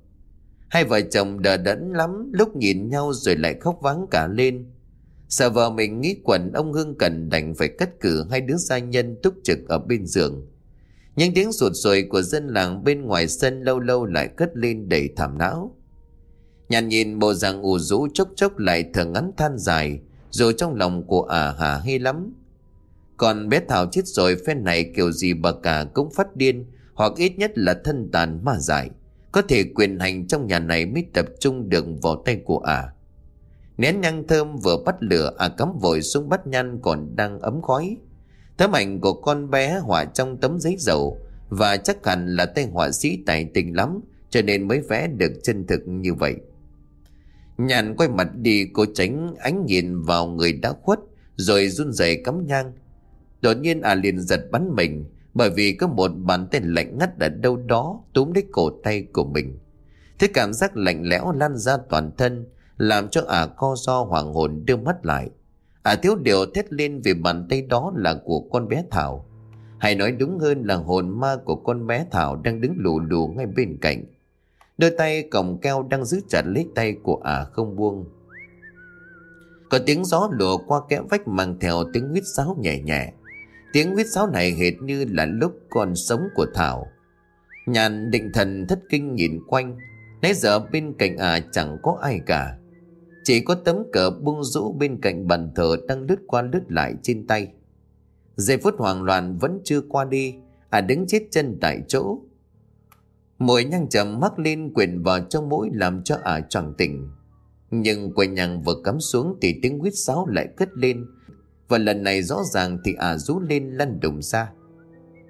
Hai vợ chồng đờ đẫn lắm, lúc nhìn nhau rồi lại khóc vắng cả lên. Sợ vợ mình nghĩ quẩn ông Hưng Cần đành phải cất cử hai đứa gia nhân túc trực ở bên giường. Những tiếng sụt sùi của dân làng bên ngoài sân lâu lâu lại cất lên đầy thảm não. Nhàn nhìn bộ dạng ủ rũ chốc chốc lại thở ngắn than dài, rồi trong lòng của ả à hà hay lắm. Còn bé Thảo chết rồi phen này kiểu gì bà cả cũng phát điên, hoặc ít nhất là thân tàn mà giải. Có thể quyền hành trong nhà này mới tập trung được vào tay của ả. À. Nén nhang thơm vừa bắt lửa ả à cắm vội xuống bắt nhăn còn đang ấm khói. Tấm ảnh của con bé họa trong tấm giấy dầu và chắc hẳn là tên họa sĩ tài tình lắm, cho nên mới vẽ được chân thực như vậy. Nhàn quay mặt đi, cô tránh ánh nhìn vào người đã khuất, rồi run rẩy cắm nhang. Đột nhiên à liền giật bắn mình, bởi vì có một bàn tay lạnh ngắt ở đâu đó túm lấy cổ tay của mình. Thế cảm giác lạnh lẽo lan ra toàn thân, làm cho ả à co do hoàng hồn đưa mắt lại. Ả à thiếu điều thét lên vì bàn tay đó là của con bé Thảo. Hay nói đúng hơn là hồn ma của con bé Thảo đang đứng lù lù ngay bên cạnh. Đôi tay còng keo đang giữ chặt lấy tay của ả à không buông. Có tiếng gió lùa qua kẽ vách mang theo tiếng huyết sáo nhẹ nhẹ. Tiếng huyết sáo này hệt như là lúc còn sống của Thảo. Nhàn định thần thất kinh nhìn quanh. Nãy giờ bên cạnh ả chẳng có ai cả. Chỉ có tấm cờ bung rũ bên cạnh bàn thờ đang lướt qua lướt lại trên tay. Giây phút hoảng loạn vẫn chưa qua đi, à đứng chết chân tại chỗ. Mùi nhang chậm mắc lên quyền vào trong mũi làm cho ả à choàng tỉnh. Nhưng quầy nhang vừa cắm xuống thì tiếng huyết sáo lại cất lên. Và lần này rõ ràng thì ả rú lên lăn đùng ra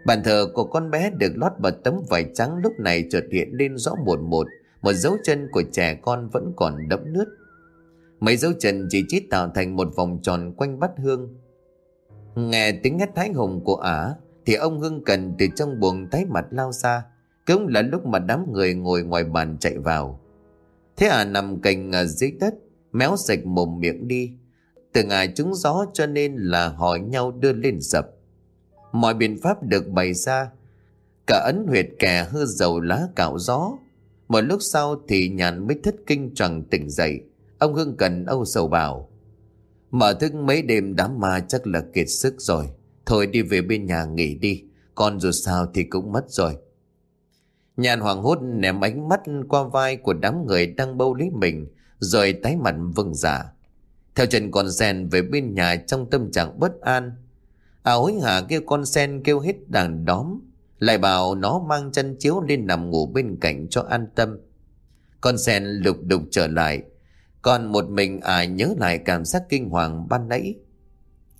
Bàn thờ của con bé được lót bởi tấm vải trắng lúc này chợt hiện lên rõ một một Một dấu chân của trẻ con vẫn còn đẫm nước Mấy dấu chân chỉ chít tạo thành một vòng tròn quanh bát hương. Nghe tiếng hét thái hùng của ả, Thì ông Hưng Cần từ trong buồng tái mặt lao ra, Cũng là lúc mà đám người ngồi ngoài bàn chạy vào. Thế ả nằm cành ở dưới đất, Méo sạch mồm miệng đi. Từ ngày trúng gió cho nên là hỏi nhau đưa lên dập. Mọi biện pháp được bày ra. Cả ấn huyệt kè hư dầu lá cạo gió. Một lúc sau thì nhàn mới thất kinh trằng tỉnh dậy. Ông Hưng Cần âu sầu bảo, Mở thức mấy đêm đám ma chắc là kiệt sức rồi. Thôi đi về bên nhà nghỉ đi, Con dù sao thì cũng mất rồi. Nhàn hoàng hốt ném ánh mắt qua vai của đám người đang bâu lấy mình, Rồi tái mặt vâng giả. Dạ. Theo chân con sen về bên nhà trong tâm trạng bất an À hối hả, kêu con sen kêu hết đàn đóm. Lại bảo nó mang chân chiếu lên nằm ngủ bên cạnh cho an tâm. Con sen lục đục trở lại còn một mình à nhớ lại cảm giác kinh hoàng ban nãy?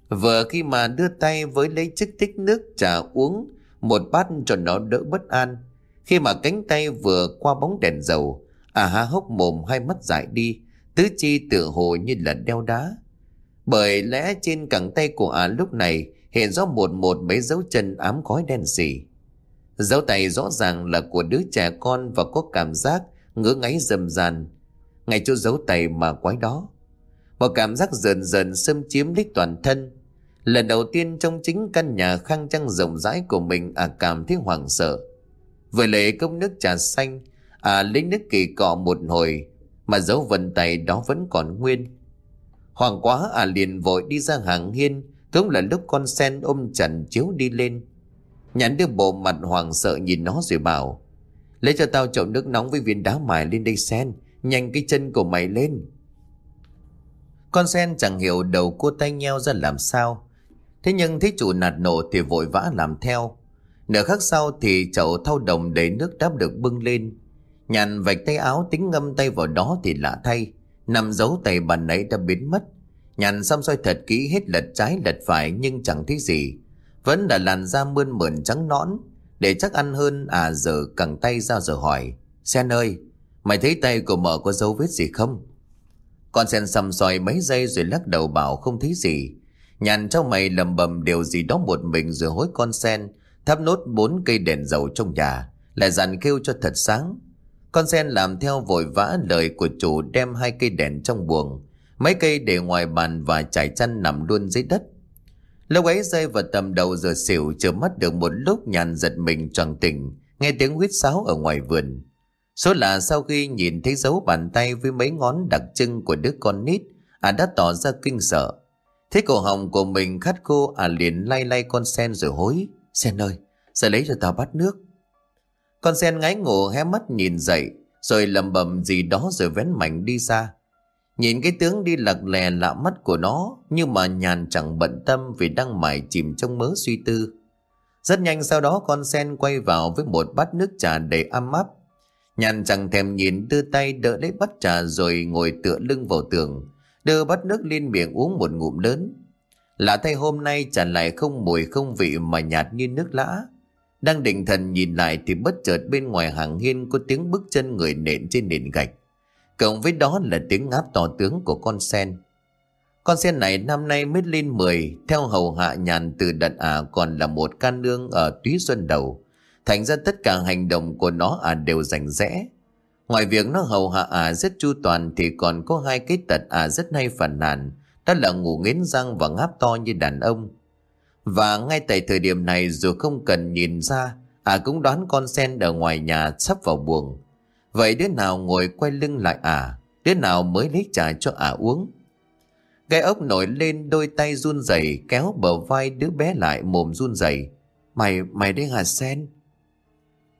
Vừa khi mà đưa tay với lấy chiếc tích nước trà uống, Một bát cho nó đỡ bất an. Khi mà cánh tay vừa qua bóng đèn dầu À ha hốc mồm hai mắt dại đi, Tứ chi tự hồ như là đeo đá. Bởi lẽ trên cẳng tay của à lúc này Hiện rõ một một mấy dấu chân ám khói đen xỉ Dấu tay rõ ràng là của đứa trẻ con Và có cảm giác ngứa ngáy dầm dàn ngay chỗ dấu tay mà quái đó. Một cảm giác dần dần xâm chiếm lấy toàn thân. Lần đầu tiên trong chính căn nhà khang trang rộng rãi của mình À cảm thấy hoảng sợ. Vừa lấy cốc nước trà xanh À lấy nước kỳ cọ một hồi, Mà dấu vân tay đó vẫn còn nguyên. Hoàng quá à liền vội đi ra hàng hiên cũng là lúc con sen ôm trần chiếu đi lên. Nhãn đưa bộ mặt hoàng sợ nhìn nó rồi bảo, Lấy cho tao chậu nước nóng với viên đá mài lên đây sen. Nhanh cái chân của mày lên Con sen chẳng hiểu đầu cô tay nheo ra làm sao Thế nhưng thấy chủ nạt nổ thì vội vã làm theo Nửa khắc sau thì chậu thau đồng để nước đáp được bưng lên Nhàn vạch tay áo tính ngâm tay vào đó thì lạ thay Nằm giấu tay bàn ấy đã biến mất Nhàn xăm soi thật kỹ hết lật trái lật phải nhưng chẳng thấy gì. Vẫn là làn da mươn mượn trắng nõn. Để chắc ăn hơn à giờ cẳng tay ra giờ hỏi. Sen ơi, mày thấy tay của mợ có dấu vết gì không? Con sen xăm soi mấy giây rồi lắc đầu bảo không thấy gì. Nhàn trong mày lầm bầm điều gì đó một mình rồi hối con sen. Thắp nốt bốn cây đèn dầu trong nhà. Lại dặn kêu cho thật sáng. Con sen làm theo vội vã lời của chủ đem hai cây đèn trong buồng Mấy cây để ngoài bàn và trải chăn nằm luôn dưới đất. Lâu ấy rơi vào tầm đầu giờ xỉu chờ mất được một lúc nhàn giật mình tròn tỉnh, nghe tiếng huyết sáo ở ngoài vườn. Số là sau khi nhìn thấy dấu bàn tay với mấy ngón đặc trưng của đứa con nít, à đã tỏ ra kinh sợ. Thế cổ họng của mình khát khô à liền lay lay con sen rồi hối. Sen ơi, sẽ lấy cho tao bát nước. Con sen ngái ngủ hé mắt nhìn dậy, rồi lầm bầm gì đó rồi vén mảnh đi ra. Nhìn cái tướng đi lật lè lạ mắt của nó Nhưng mà nhàn chẳng bận tâm Vì đang mải chìm trong mớ suy tư Rất nhanh sau đó con sen quay vào Với một bát nước trà đầy âm áp Nhàn chẳng thèm nhìn, đưa tay đỡ lấy bát trà Rồi ngồi tựa lưng vào tường, Đưa bát nước lên miệng uống một ngụm lớn. Lạ thay hôm nay trà lại không mùi không vị Mà nhạt như nước lã. Đang định thần nhìn lại Thì bất chợt bên ngoài hàng hiên Có tiếng bước chân người nện trên nền gạch. Cộng với đó là tiếng ngáp to tướng của con sen. Con sen này năm nay mới lên 10 Theo hầu hạ nhàn từ đợt ả còn là một can nương ở túy xuân đầu. Thành ra tất cả hành động của nó à đều rành rẽ. Ngoài việc nó hầu hạ à rất chu toàn Thì còn có hai cái tật à rất hay phản nàn. Đó là ngủ nghiến răng và ngáp to như đàn ông. Và ngay tại thời điểm này dù không cần nhìn ra à cũng đoán con sen ở ngoài nhà sắp vào buồng. Vậy đứa nào ngồi quay lưng lại à? Đứa nào mới lấy trà cho à uống? Gai ốc nổi lên đôi tay run rẩy Kéo bờ vai đứa bé lại mồm run rẩy. Mày, mày đây hả sen?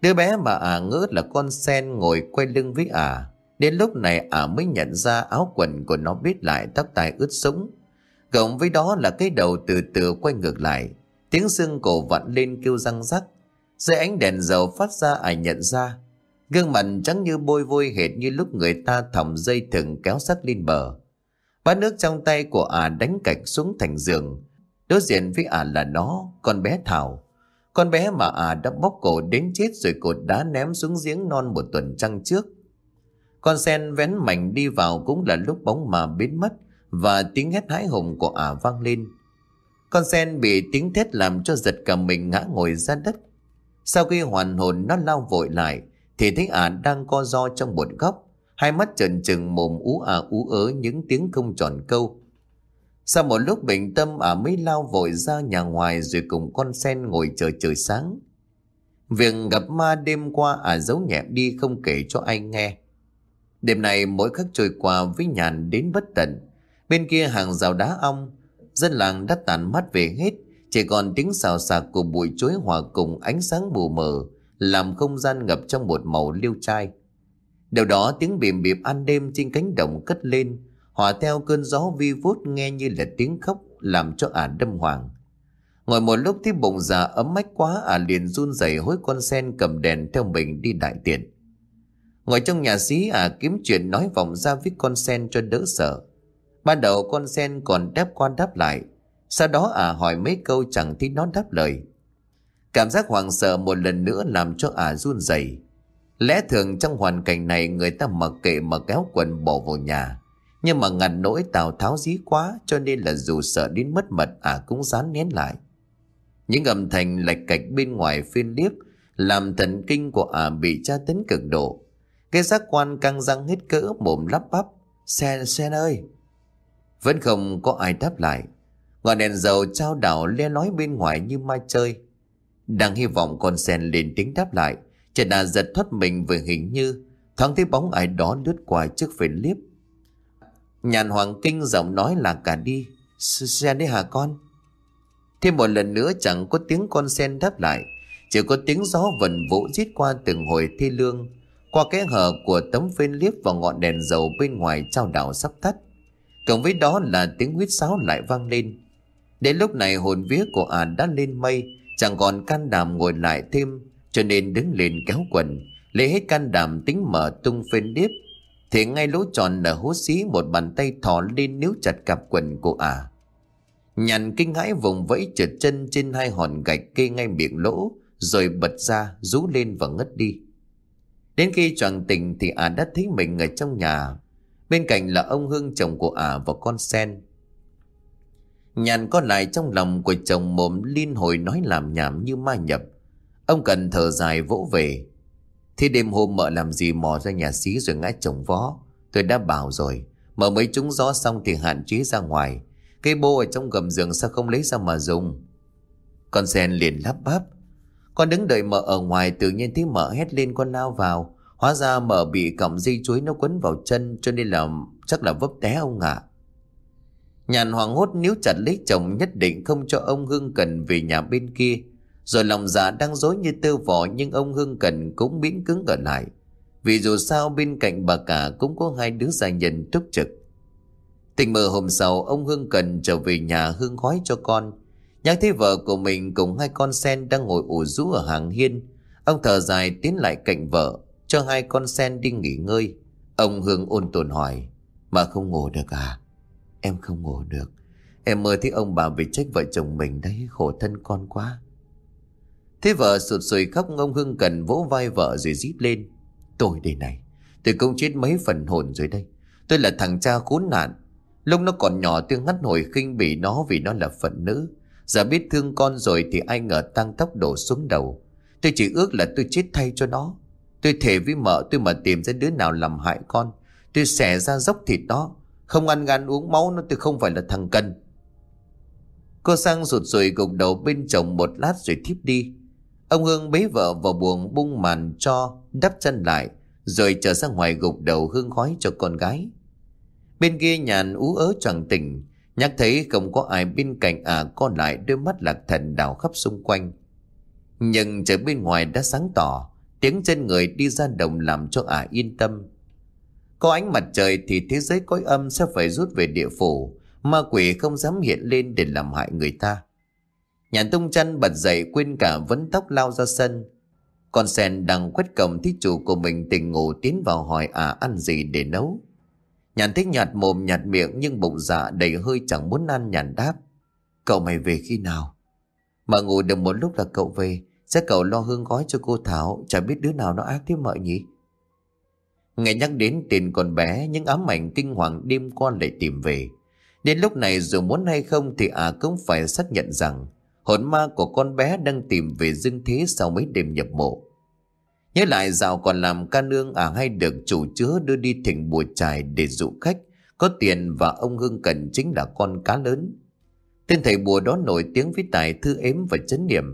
Đứa bé mà ả ngỡ là con sen ngồi quay lưng với ả Đến lúc này ả mới nhận ra áo quần của nó biết lại tóc tai ướt sũng Cộng với đó là cái đầu từ từ quay ngược lại Tiếng xương cổ vặn lên kêu răng rắc Dưới ánh đèn dầu phát ra ả nhận ra Gương mặt trắng như bôi vôi hệt như lúc người ta thòng dây thừng kéo sắt lên bờ. Bát nước trong tay của ả đánh cạch xuống thành giường. Đối diện với ả là nó, con bé Thảo. Con bé mà à đã bóc cổ đến chết rồi cột đá ném xuống giếng non một tuần trăng trước. Con sen vén mảnh đi vào cũng là lúc bóng mà biến mất và tiếng hét hái hùng của ả vang lên. Con sen bị tiếng thét làm cho giật cả mình ngã ngồi ra đất. Sau khi hoàn hồn nó lao vội lại, thì thấy ả đang co do trong một góc. Hai mắt trần trừng mồm ú à ú ớ những tiếng không tròn câu. Sau một lúc bình tâm ả mới lao vội ra nhà ngoài rồi cùng con sen ngồi chờ trời sáng. Việc gặp ma đêm qua ả giấu nhẹm đi không kể cho ai nghe. Đêm này mỗi khắc trôi qua với nhàn đến bất tận. Bên kia hàng rào đá ong, dân làng đã tàn mắt về hết, chỉ còn tiếng xào xạc của bụi chuối hòa cùng ánh sáng mù mờ, làm không gian ngập trong một màu liêu trai. Điều đó tiếng bìm bịp ăn đêm trên cánh đồng cất lên, hòa theo cơn gió vi vút nghe như là tiếng khóc làm cho ả đâm hoàng. Ngồi một lúc thấy bụng già ấm mách quá ả liền run rẩy hối con sen cầm đèn theo mình đi đại tiện. Ngồi trong nhà xí ả kiếm chuyện nói vòng ra với con sen cho đỡ sợ. Ban đầu con sen còn đáp quan đáp lại, sau đó ả hỏi mấy câu chẳng thấy nó đáp lời. Cảm giác hoảng sợ một lần nữa làm cho ả run rẩy. Lẽ thường trong hoàn cảnh này người ta mặc kệ mà kéo quần bỏ vào nhà. Nhưng mà ngặt nỗi Tào Tháo dí quá cho nên là dù sợ đến mất mật à cũng dán nén lại. Những âm thanh lạch cạch bên ngoài phiên liếp làm thần kinh của ả bị tra tấn cực độ. Cái giác quan căng răng hết cỡ mồm lắp bắp. Sen, Sen ơi! Vẫn không có ai đáp lại. Ngọn đèn dầu trao đảo le lói bên ngoài như mai chơi. Đang hy vọng con sen lên tiếng đáp lại. Trần Đà giật thoát mình vừa hình như thoáng thấy bóng ai đó lướt qua trước phiên liếp. Nhàn hoàng kinh giọng nói là cả đi. Sen đấy hả con? Thêm một lần nữa chẳng có tiếng con sen đáp lại. Chỉ có tiếng gió vần vũ rít qua từng hồi thi lương. Qua cái hở của tấm phên liếp và ngọn đèn dầu bên ngoài trao đảo sắp tắt. Cộng với đó là tiếng huyết sáo lại vang lên. Đến lúc này hồn vía của ả đã lên mây, chẳng còn can đảm ngồi lại thêm, cho nên đứng lên kéo quần, lấy hết can đảm tính mở tung phên điếp. Thì ngay lỗ tròn nở hố xí một bàn tay thò lên níu chặt cặp quần của ả. nhàn kinh hãi vùng vẫy trượt chân trên hai hòn gạch kê ngay miệng lỗ, rồi bật ra, rú lên và ngất đi. Đến khi choàng tỉnh thì ả đã thấy mình ở trong nhà, Bên cạnh là ông Hưng chồng của ả và con sen Nhàn có lại trong lòng của chồng mồm liên hồi nói làm nhảm như ma nhập Ông cần thở dài vỗ về Thế đêm hôm mợ làm gì mò ra nhà xí rồi ngã chồng vó Tôi đã bảo rồi, mợ mấy trúng gió xong thì hạn chế ra ngoài Cây bô ở trong gầm giường sao không lấy ra mà dùng Con sen liền lắp bắp, Con đứng đợi mợ ở ngoài tự nhiên thấy mợ hét lên con lao vào Hóa ra mợ bị cọng dây chuối nó quấn vào chân cho nên là chắc là vấp té ông ạ. Nhàn hoàng hốt níu chặt lấy chồng nhất định không cho ông Hưng Cần về nhà bên kia. Rồi lòng dạ đang dối như tơ vỏ nhưng ông Hưng Cần cũng biến cứng ở lại. Vì dù sao bên cạnh bà cả cũng có hai đứa gia nhân túc trực. Tình mờ hôm sau ông Hưng Cần trở về nhà hương khói cho con. Nhắc thấy vợ của mình cùng hai con sen đang ngồi ủ rũ ở hàng hiên. Ông thở dài tiến lại cạnh vợ cho hai con sen đi nghỉ ngơi. Ông Hương ôn tồn hỏi, mà không ngủ được à? Em không ngủ được. Em mơ thấy ông bà bị trách vợ chồng mình đấy, khổ thân con quá. Thế vợ sụt sùi khóc ông Hưng cần vỗ vai vợ rồi rít lên. Tôi đây này, tôi cũng chết mấy phần hồn rồi đây. Tôi là thằng cha khốn nạn. Lúc nó còn nhỏ tôi ngắt hồi khinh bỉ nó vì nó là phận nữ. Giờ biết thương con rồi thì ai ngờ tăng tốc đổ xuống đầu. Tôi chỉ ước là tôi chết thay cho nó. Tôi thề với mợ tôi mà tìm ra đứa nào làm hại con Tôi xẻ ra dốc thịt đó Không ăn gan uống máu nó tôi không phải là thằng cân Cô sang rụt rồi gục đầu bên chồng một lát rồi thiếp đi Ông Hương bế vợ vào buồng bung màn cho, Đắp chân lại, Rồi trở ra ngoài gục đầu hương khói cho con gái Bên kia nhàn ú ớ choàng tỉnh, Nhắc thấy không có ai bên cạnh à con lại đôi mắt lạc thần đảo khắp xung quanh Nhưng trời bên ngoài đã sáng tỏ, Tiếng chân người đi ra đồng làm cho ả yên tâm. Có ánh mặt trời thì thế giới cõi âm sẽ phải rút về địa phủ. Ma quỷ không dám hiện lên để làm hại người ta. Nhàn tung chăn bật dậy quên cả vấn tóc lao ra sân. Con sen đang quét cổng thì chủ của mình tỉnh ngủ tiến vào hỏi à ăn gì để nấu. Nhàn thích nhạt mồm nhạt miệng nhưng bụng dạ đầy hơi chẳng muốn ăn nhàn đáp. Cậu mày về khi nào? Mà ngủ được một lúc là cậu về, Sẽ cậu lo hương gói cho cô Thảo, chả biết đứa nào nó ác thế mợ nhỉ? Nghe nhắc đến tên con bé, những ám ảnh kinh hoàng đêm qua lại tìm về. Đến lúc này dù muốn hay không thì à cũng phải xác nhận rằng hồn ma của con bé đang tìm về dương thế sau mấy đêm nhập mộ. Nhớ lại dạo còn làm ca nương à hay được chủ chứa đưa đi thỉnh bùa trài để dụ khách, có tiền và ông Hưng Cần chính là con cá lớn. Tên thầy bùa đó nổi tiếng với tài thư ếm và chấn niệm.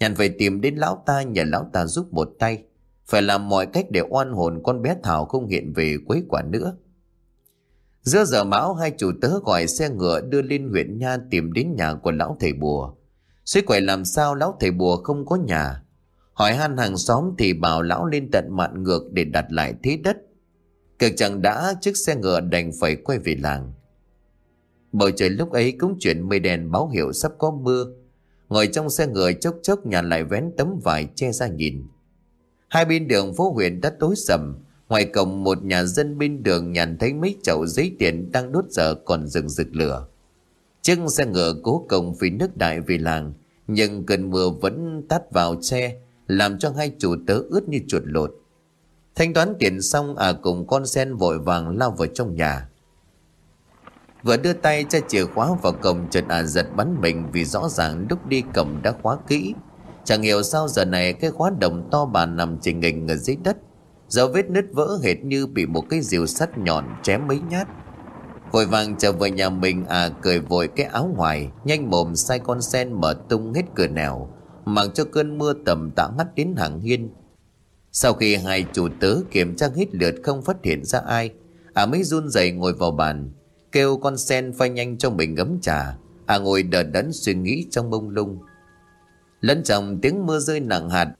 Nhàn phải tìm đến lão ta nhờ lão ta giúp một tay. Phải làm mọi cách để oan hồn con bé Thảo không hiện về quấy quả nữa. Giữa giờ mão hai chủ tớ gọi xe ngựa đưa lên huyện Nha tìm đến nhà của lão thầy bùa. Suy quậy làm sao lão thầy bùa không có nhà. Hỏi han hàng xóm thì bảo lão lên tận mạn ngược để đặt lại thế đất. Cực chẳng đã, chiếc xe ngựa đành phải quay về làng. Bầu trời lúc ấy cũng chuyển mây đèn báo hiệu sắp có mưa. Ngồi trong xe ngựa chốc chốc nhà lại vén tấm vải che ra nhìn. Hai bên đường phố huyện đã tối sầm. Ngoài cổng một nhà dân bên đường nhàn thấy mấy chậu giấy tiền đang đốt dở còn rừng rực lửa. Chiếc xe ngựa cố cộng vì nước đại về làng, nhưng cơn mưa vẫn tát vào xe, làm cho hai chủ tớ ướt như chuột lột. Thanh toán tiền xong à cùng con sen vội vàng lao vào trong nhà. Vừa đưa tay cho chìa khóa vào cổng chợt à giật bắn mình vì rõ ràng lúc đi cổng đã khóa kỹ. Chẳng hiểu sao giờ này cái khóa đồng to bà nằm trình hình ở dưới đất. Dấu vết nứt vỡ hệt như bị một cái diều sắt nhọn chém mấy nhát. Vội vàng trở về nhà mình à cười vội cái áo ngoài, Nhanh mồm sai con sen mở tung hết cửa nẻo Mặc cho cơn mưa tầm tã ngắt đến hàng hiên. Sau khi hai chủ tớ kiểm tra hết lượt không phát hiện ra ai À mới run rẩy ngồi vào bàn, Kêu con sen phai nhanh cho mình ngấm trà À ngồi đờ đẫn suy nghĩ trong bông lung. Lẫn trong tiếng mưa rơi nặng hạt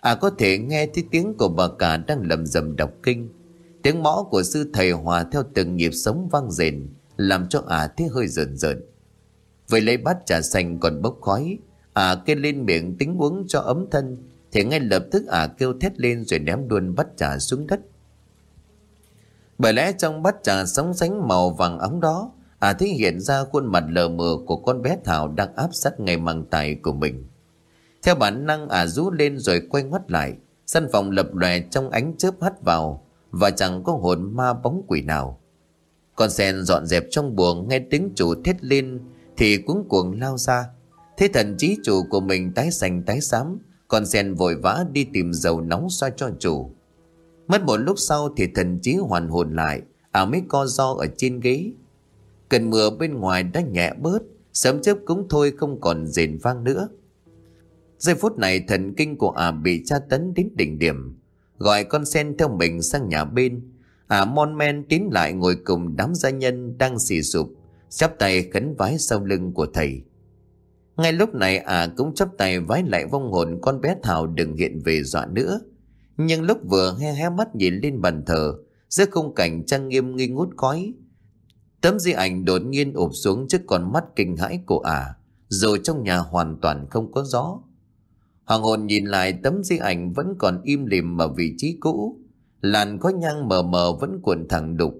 À có thể nghe thấy tiếng của bà cả đang lầm rầm đọc kinh. Tiếng mõ của sư thầy hòa theo từng nhịp sống vang rền, Làm cho ả à thấy hơi rợn rợn. Với lấy bát trà xanh còn bốc khói, Ả à kêu lên miệng tính uống cho ấm thân, Thì ngay lập tức ả à kêu thét lên rồi ném luôn bát trà xuống đất. Bởi lẽ trong bát trà sóng sánh màu vàng óng đó, Ả thấy hiện ra khuôn mặt lờ mờ của con bé Thảo đang áp sát ngay mang tay của mình. Theo bản năng ả rú lên rồi quay ngoắt lại Sân phòng lập lòe trong ánh chớp hắt vào và chẳng có hồn ma bóng quỷ nào. Con sen dọn dẹp trong buồng nghe tiếng chủ thét lên thì cuống cuồng lao ra. Thế thần trí chủ của mình tái xanh tái xám, con sen vội vã đi tìm dầu nóng xoa cho chủ. Mất một lúc sau thì thần trí hoàn hồn lại, ả mới co do ở trên ghế. Cơn mưa bên ngoài đã nhẹ bớt, sớm chớp cũng thôi không còn rền vang nữa. Giây phút này thần kinh của ả bị tra tấn đến đỉnh điểm gọi con sen theo mình sang nhà bên. À mon men tiến lại ngồi cùng đám gia nhân đang xì sụp, chắp tay khấn vái sau lưng của thầy. Ngay lúc này à cũng chắp tay vái lại vong hồn con bé Thảo đừng hiện về dọa nữa. Nhưng lúc vừa he hé mắt nhìn lên bàn thờ, giữa khung cảnh trang nghiêm nghi ngút khói. Tấm di ảnh đột nhiên ụp xuống trước con mắt kinh hãi của à, rồi trong nhà hoàn toàn không có gió. Hoàng hồn nhìn lại tấm di ảnh vẫn còn im lìm ở vị trí cũ. Làn có nhang mờ mờ vẫn cuộn thẳng đục.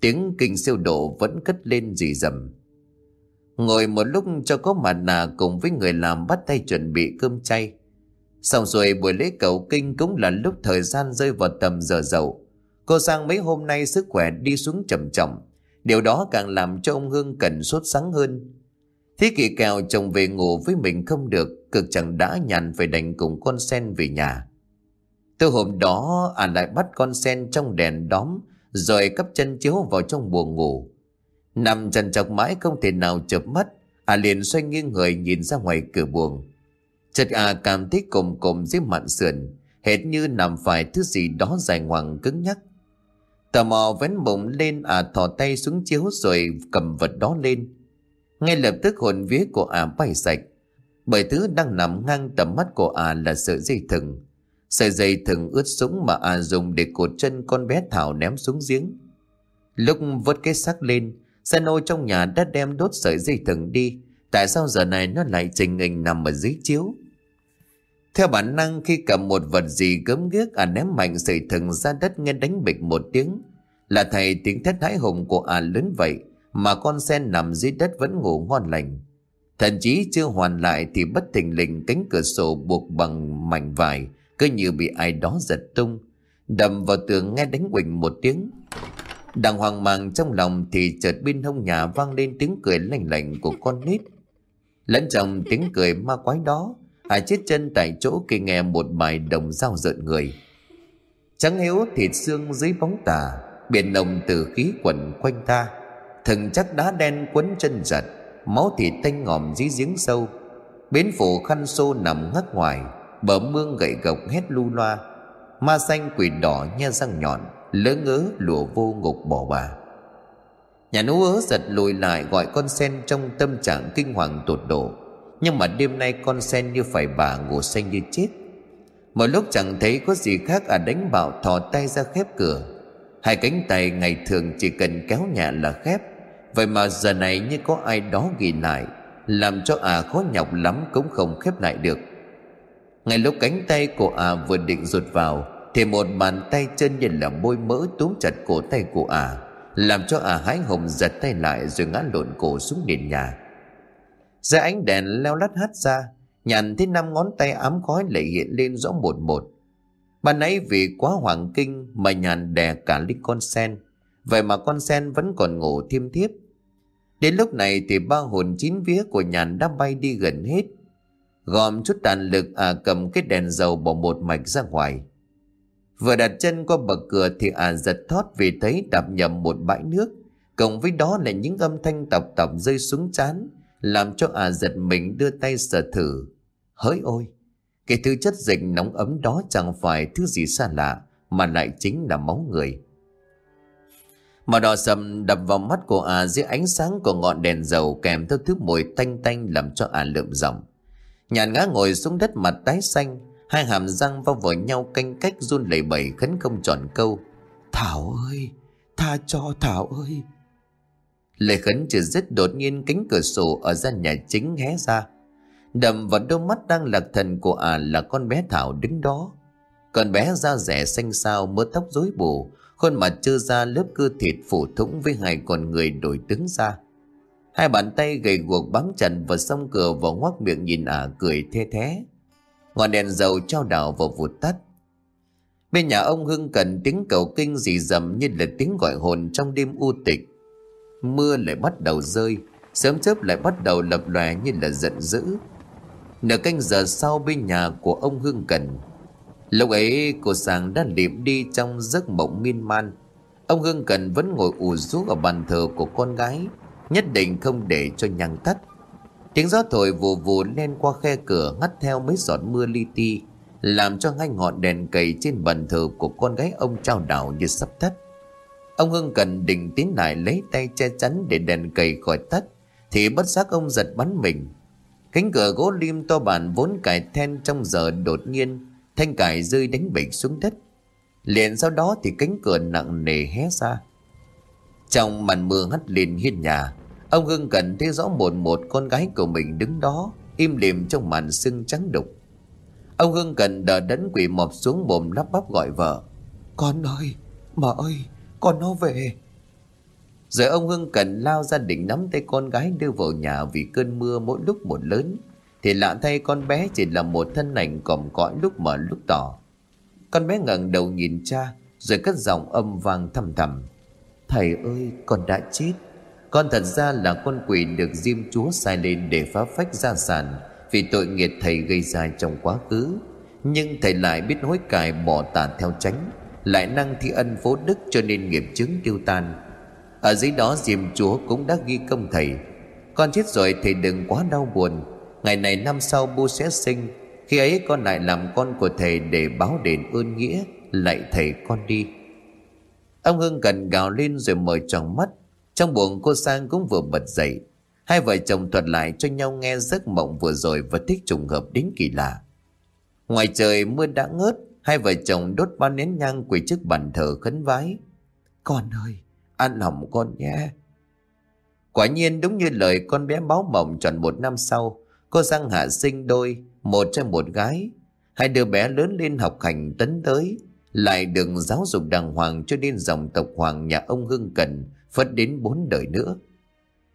Tiếng kinh siêu độ vẫn cất lên dì dầm. Ngồi một lúc cho có mặt nạ cùng với người làm bắt tay chuẩn bị cơm chay. Xong rồi buổi lễ cầu kinh cũng là lúc thời gian rơi vào tầm giờ dậu. Cô Sang mấy hôm nay sức khỏe đi xuống trầm trọng. Điều đó càng làm cho ông Hương cần sốt sáng hơn. Thế kỷ kèo chồng về ngủ với mình không được Cực chẳng đã nhàn phải đành cùng con sen về nhà. Từ hôm đó à lại bắt con sen trong đèn đóm Rồi cắp chân chiếu vào trong buồng ngủ. Nằm trần chọc mãi không thể nào chợp mắt À liền xoay nghiêng người nhìn ra ngoài cửa buồng. Chợt à cảm thấy cồm cồm dưới mặn sườn, Hệt như nằm phải thứ gì đó dài ngoằng cứng nhắc. Tò mò vén bụng lên à thò tay xuống chiếu rồi cầm vật đó lên. Ngay lập tức hồn vía của ả bay sạch. Bởi thứ đang nằm ngang tầm mắt của à là sợi dây thừng. Sợi dây thừng ướt sũng mà à dùng để cột chân con bé Thảo ném xuống giếng. Lúc vớt cái xác lên Sano trong nhà đã đem đốt sợi dây thừng đi. Tại sao giờ này nó lại trình hình nằm ở dưới chiếu? Theo bản năng, khi cầm một vật gì gớm ghiếc à ném mạnh sợi thừng ra đất nghe đánh bịch một tiếng, Là thầy tiếng thét hãi hùng của à lớn vậy Mà con sen nằm dưới đất vẫn ngủ ngon lành. Thậm chí chưa hoàn lại thì bất thình lình cánh cửa sổ buộc bằng mảnh vải, cứ như bị ai đó giật tung. Đầm vào tường nghe đánh quỳnh một tiếng. Đang hoang mang trong lòng thì chợt bên hông nhà vang lên tiếng cười lạnh lạnh của con nít. Lẫn trong tiếng cười ma quái đó hải chết chân tại chỗ khi nghe một bài đồng dao rợn người. Trắng hiếu thịt xương dưới bóng tà, biển nồng từ khí quẩn quanh ta. Thần chắc đá đen quấn chân giật máu thịt tanh ngòm dưới giếng sâu. Bến phủ khăn xô nằm ngắt ngoài, bờ mương gậy gộc hét lu loa. Ma xanh quỷ đỏ nhe răng nhọn, lỡ ngớ lùa vô ngục bỏ bà. Nhà nú ớ giật lùi lại gọi con sen trong tâm trạng kinh hoàng tột độ. Nhưng mà đêm nay con sen như phải bà ngủ xanh như chết. Một lúc chẳng thấy có gì khác à đánh bạo thò tay ra khép cửa. Hai cánh tay ngày thường chỉ cần kéo nhẹ là khép vậy mà giờ này như có ai đó ghi lại, làm cho à khó nhọc lắm cũng không khép lại được. Ngay lúc cánh tay của à vừa định rụt vào, thì một bàn tay chân như là môi mỡ túm chặt cổ tay của à làm cho à hái hùng giật tay lại rồi ngã lộn cổ xuống nền nhà. Ra ánh đèn leo lắt hắt ra, nhàn thấy năm ngón tay ám khói lại hiện lên rõ một một. Ban nãy vì quá hoảng kinh mà nhàn đè cả lên con sen, vậy mà con sen vẫn còn ngủ thiêm thiếp đến lúc này thì ba hồn chín vía của nhàn đã bay đi gần hết. Gom chút tàn lực à cầm cái đèn dầu bỏ một mạch ra ngoài. Vừa đặt chân qua bậc cửa thì à giật thót vì thấy đạp nhầm một bãi nước. Cộng với đó là những âm thanh tập tập rơi xuống chán làm cho à giật mình đưa tay sờ thử. Hỡi ôi, cái thứ chất dịch nóng ấm đó chẳng phải thứ gì xa lạ, mà lại chính là máu người màu đỏ sầm đập vào mắt của à dưới ánh sáng của ngọn đèn dầu kèm theo thứ mùi tanh tanh làm cho à lượm giọng. Nhàn ngã ngồi xuống đất mặt tái xanh, Hai hàm răng vào vào nhau canh cách run lẩy bẩy khấn không tròn câu, Thảo ơi, Tha cho Thảo ơi. Lời khấn chưa dứt đột nhiên cánh cửa sổ ở gian nhà chính hé ra. Đầm vào đôi mắt đang lạc thần của à là con bé Thảo đứng đó. Con bé da rẻ xanh xao, mớ tóc rối bù Khuôn mặt trơ ra lớp cơ thịt phủ thủng với hai con người đổi tướng ra Hai bàn tay gầy guộc bám chặt vào sông cửa và ngoác miệng nhìn ả cười thê thế. Ngọn đèn dầu trao đảo vào vụt tắt. Bên nhà ông Hưng cần tiếng cầu kinh dì dầm như là tiếng gọi hồn trong đêm u tịch. Mưa lại bắt đầu rơi, sớm chớp lại bắt đầu lập lòe như là giận dữ. Nửa canh giờ sau bên nhà của ông Hưng Cần Lúc ấy, cô Sàng đã liệm đi trong giấc mộng miên man. Ông Hưng Cần vẫn ngồi ủ rũ ở bàn thờ của con gái, Nhất định không để cho nhằng tắt. Tiếng gió thổi vù vù lên qua khe cửa, ngắt theo mấy giọt mưa li ti, Làm cho hai ngọn đèn cầy trên bàn thờ của con gái ông trao đảo như sắp tắt. Ông Hưng cần định tiến lại lấy tay che chắn để đèn cầy khỏi tắt, Thì bất giác ông giật bắn mình. Cánh cửa gỗ lim to bản vốn cải then trong giờ đột nhiên Thanh cải rơi đánh bịch xuống đất. Liền sau đó thì cánh cửa nặng nề hé ra. Trong màn mưa hắt lên hiên nhà Ông Hưng cần thấy rõ một một con gái của mình đứng đó Im lìm trong màn sưng trắng đục. Ông Hưng cần đờ đẫn quỷ mọp xuống mồm lắp bắp gọi vợ. Con ơi, mợ ơi, con nó về. Rồi ông Hưng cần lao ra định nắm tay con gái đưa vào nhà vì cơn mưa mỗi lúc một lớn. Thì lạ thay con bé chỉ là một thân ảnh còm cõi lúc mở lúc tỏ Con bé ngẩng đầu nhìn cha Rồi cất giọng âm vang thầm thầm Thầy ơi, con đã chết con thật ra là con quỷ được Diêm Chúa sai lên để phá phách gia sản vì tội nghiệp thầy gây ra trong quá khứ. Nhưng thầy lại biết hối cải bỏ tà theo tránh, lại năng thi ân phố đức cho nên nghiệp chứng tiêu tan. Ở dưới đó Diêm Chúa cũng đã ghi công thầy. Con chết rồi thầy đừng quá đau buồn. Ngày này năm sau bu sẽ sinh, khi ấy con lại làm con của thầy để báo đền ơn nghĩa, lạy thầy con đi. Ông Hưng gần gào lên rồi mở tròn mắt trong buồng cô Sang cũng vừa bật dậy Hai vợ chồng thuật lại cho nhau nghe giấc mộng vừa rồi và thích trùng hợp đến kỳ lạ. Ngoài trời mưa đã ngớt, hai vợ chồng đốt bao nén nhang quỳ trước bàn thờ khấn vái. Con ơi, an lòng con nhé. Quả nhiên đúng như lời con bé báo mộng tròn một năm sau, cô Sang hạ sinh đôi, một trai một gái. Hai đứa bé lớn lên học hành tấn tới, lại được giáo dục đàng hoàng cho nên dòng tộc hoàng nhà ông Hưng Cần phất đến bốn đời nữa.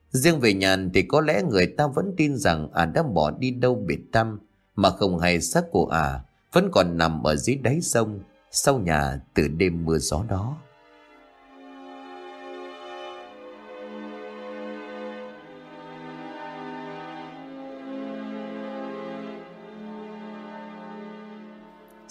Riêng về nhàn thì có lẽ người ta vẫn tin rằng à đã bỏ đi đâu biệt tâm mà không hay xác của à vẫn còn nằm ở dưới đáy sông sau nhà từ đêm mưa gió đó.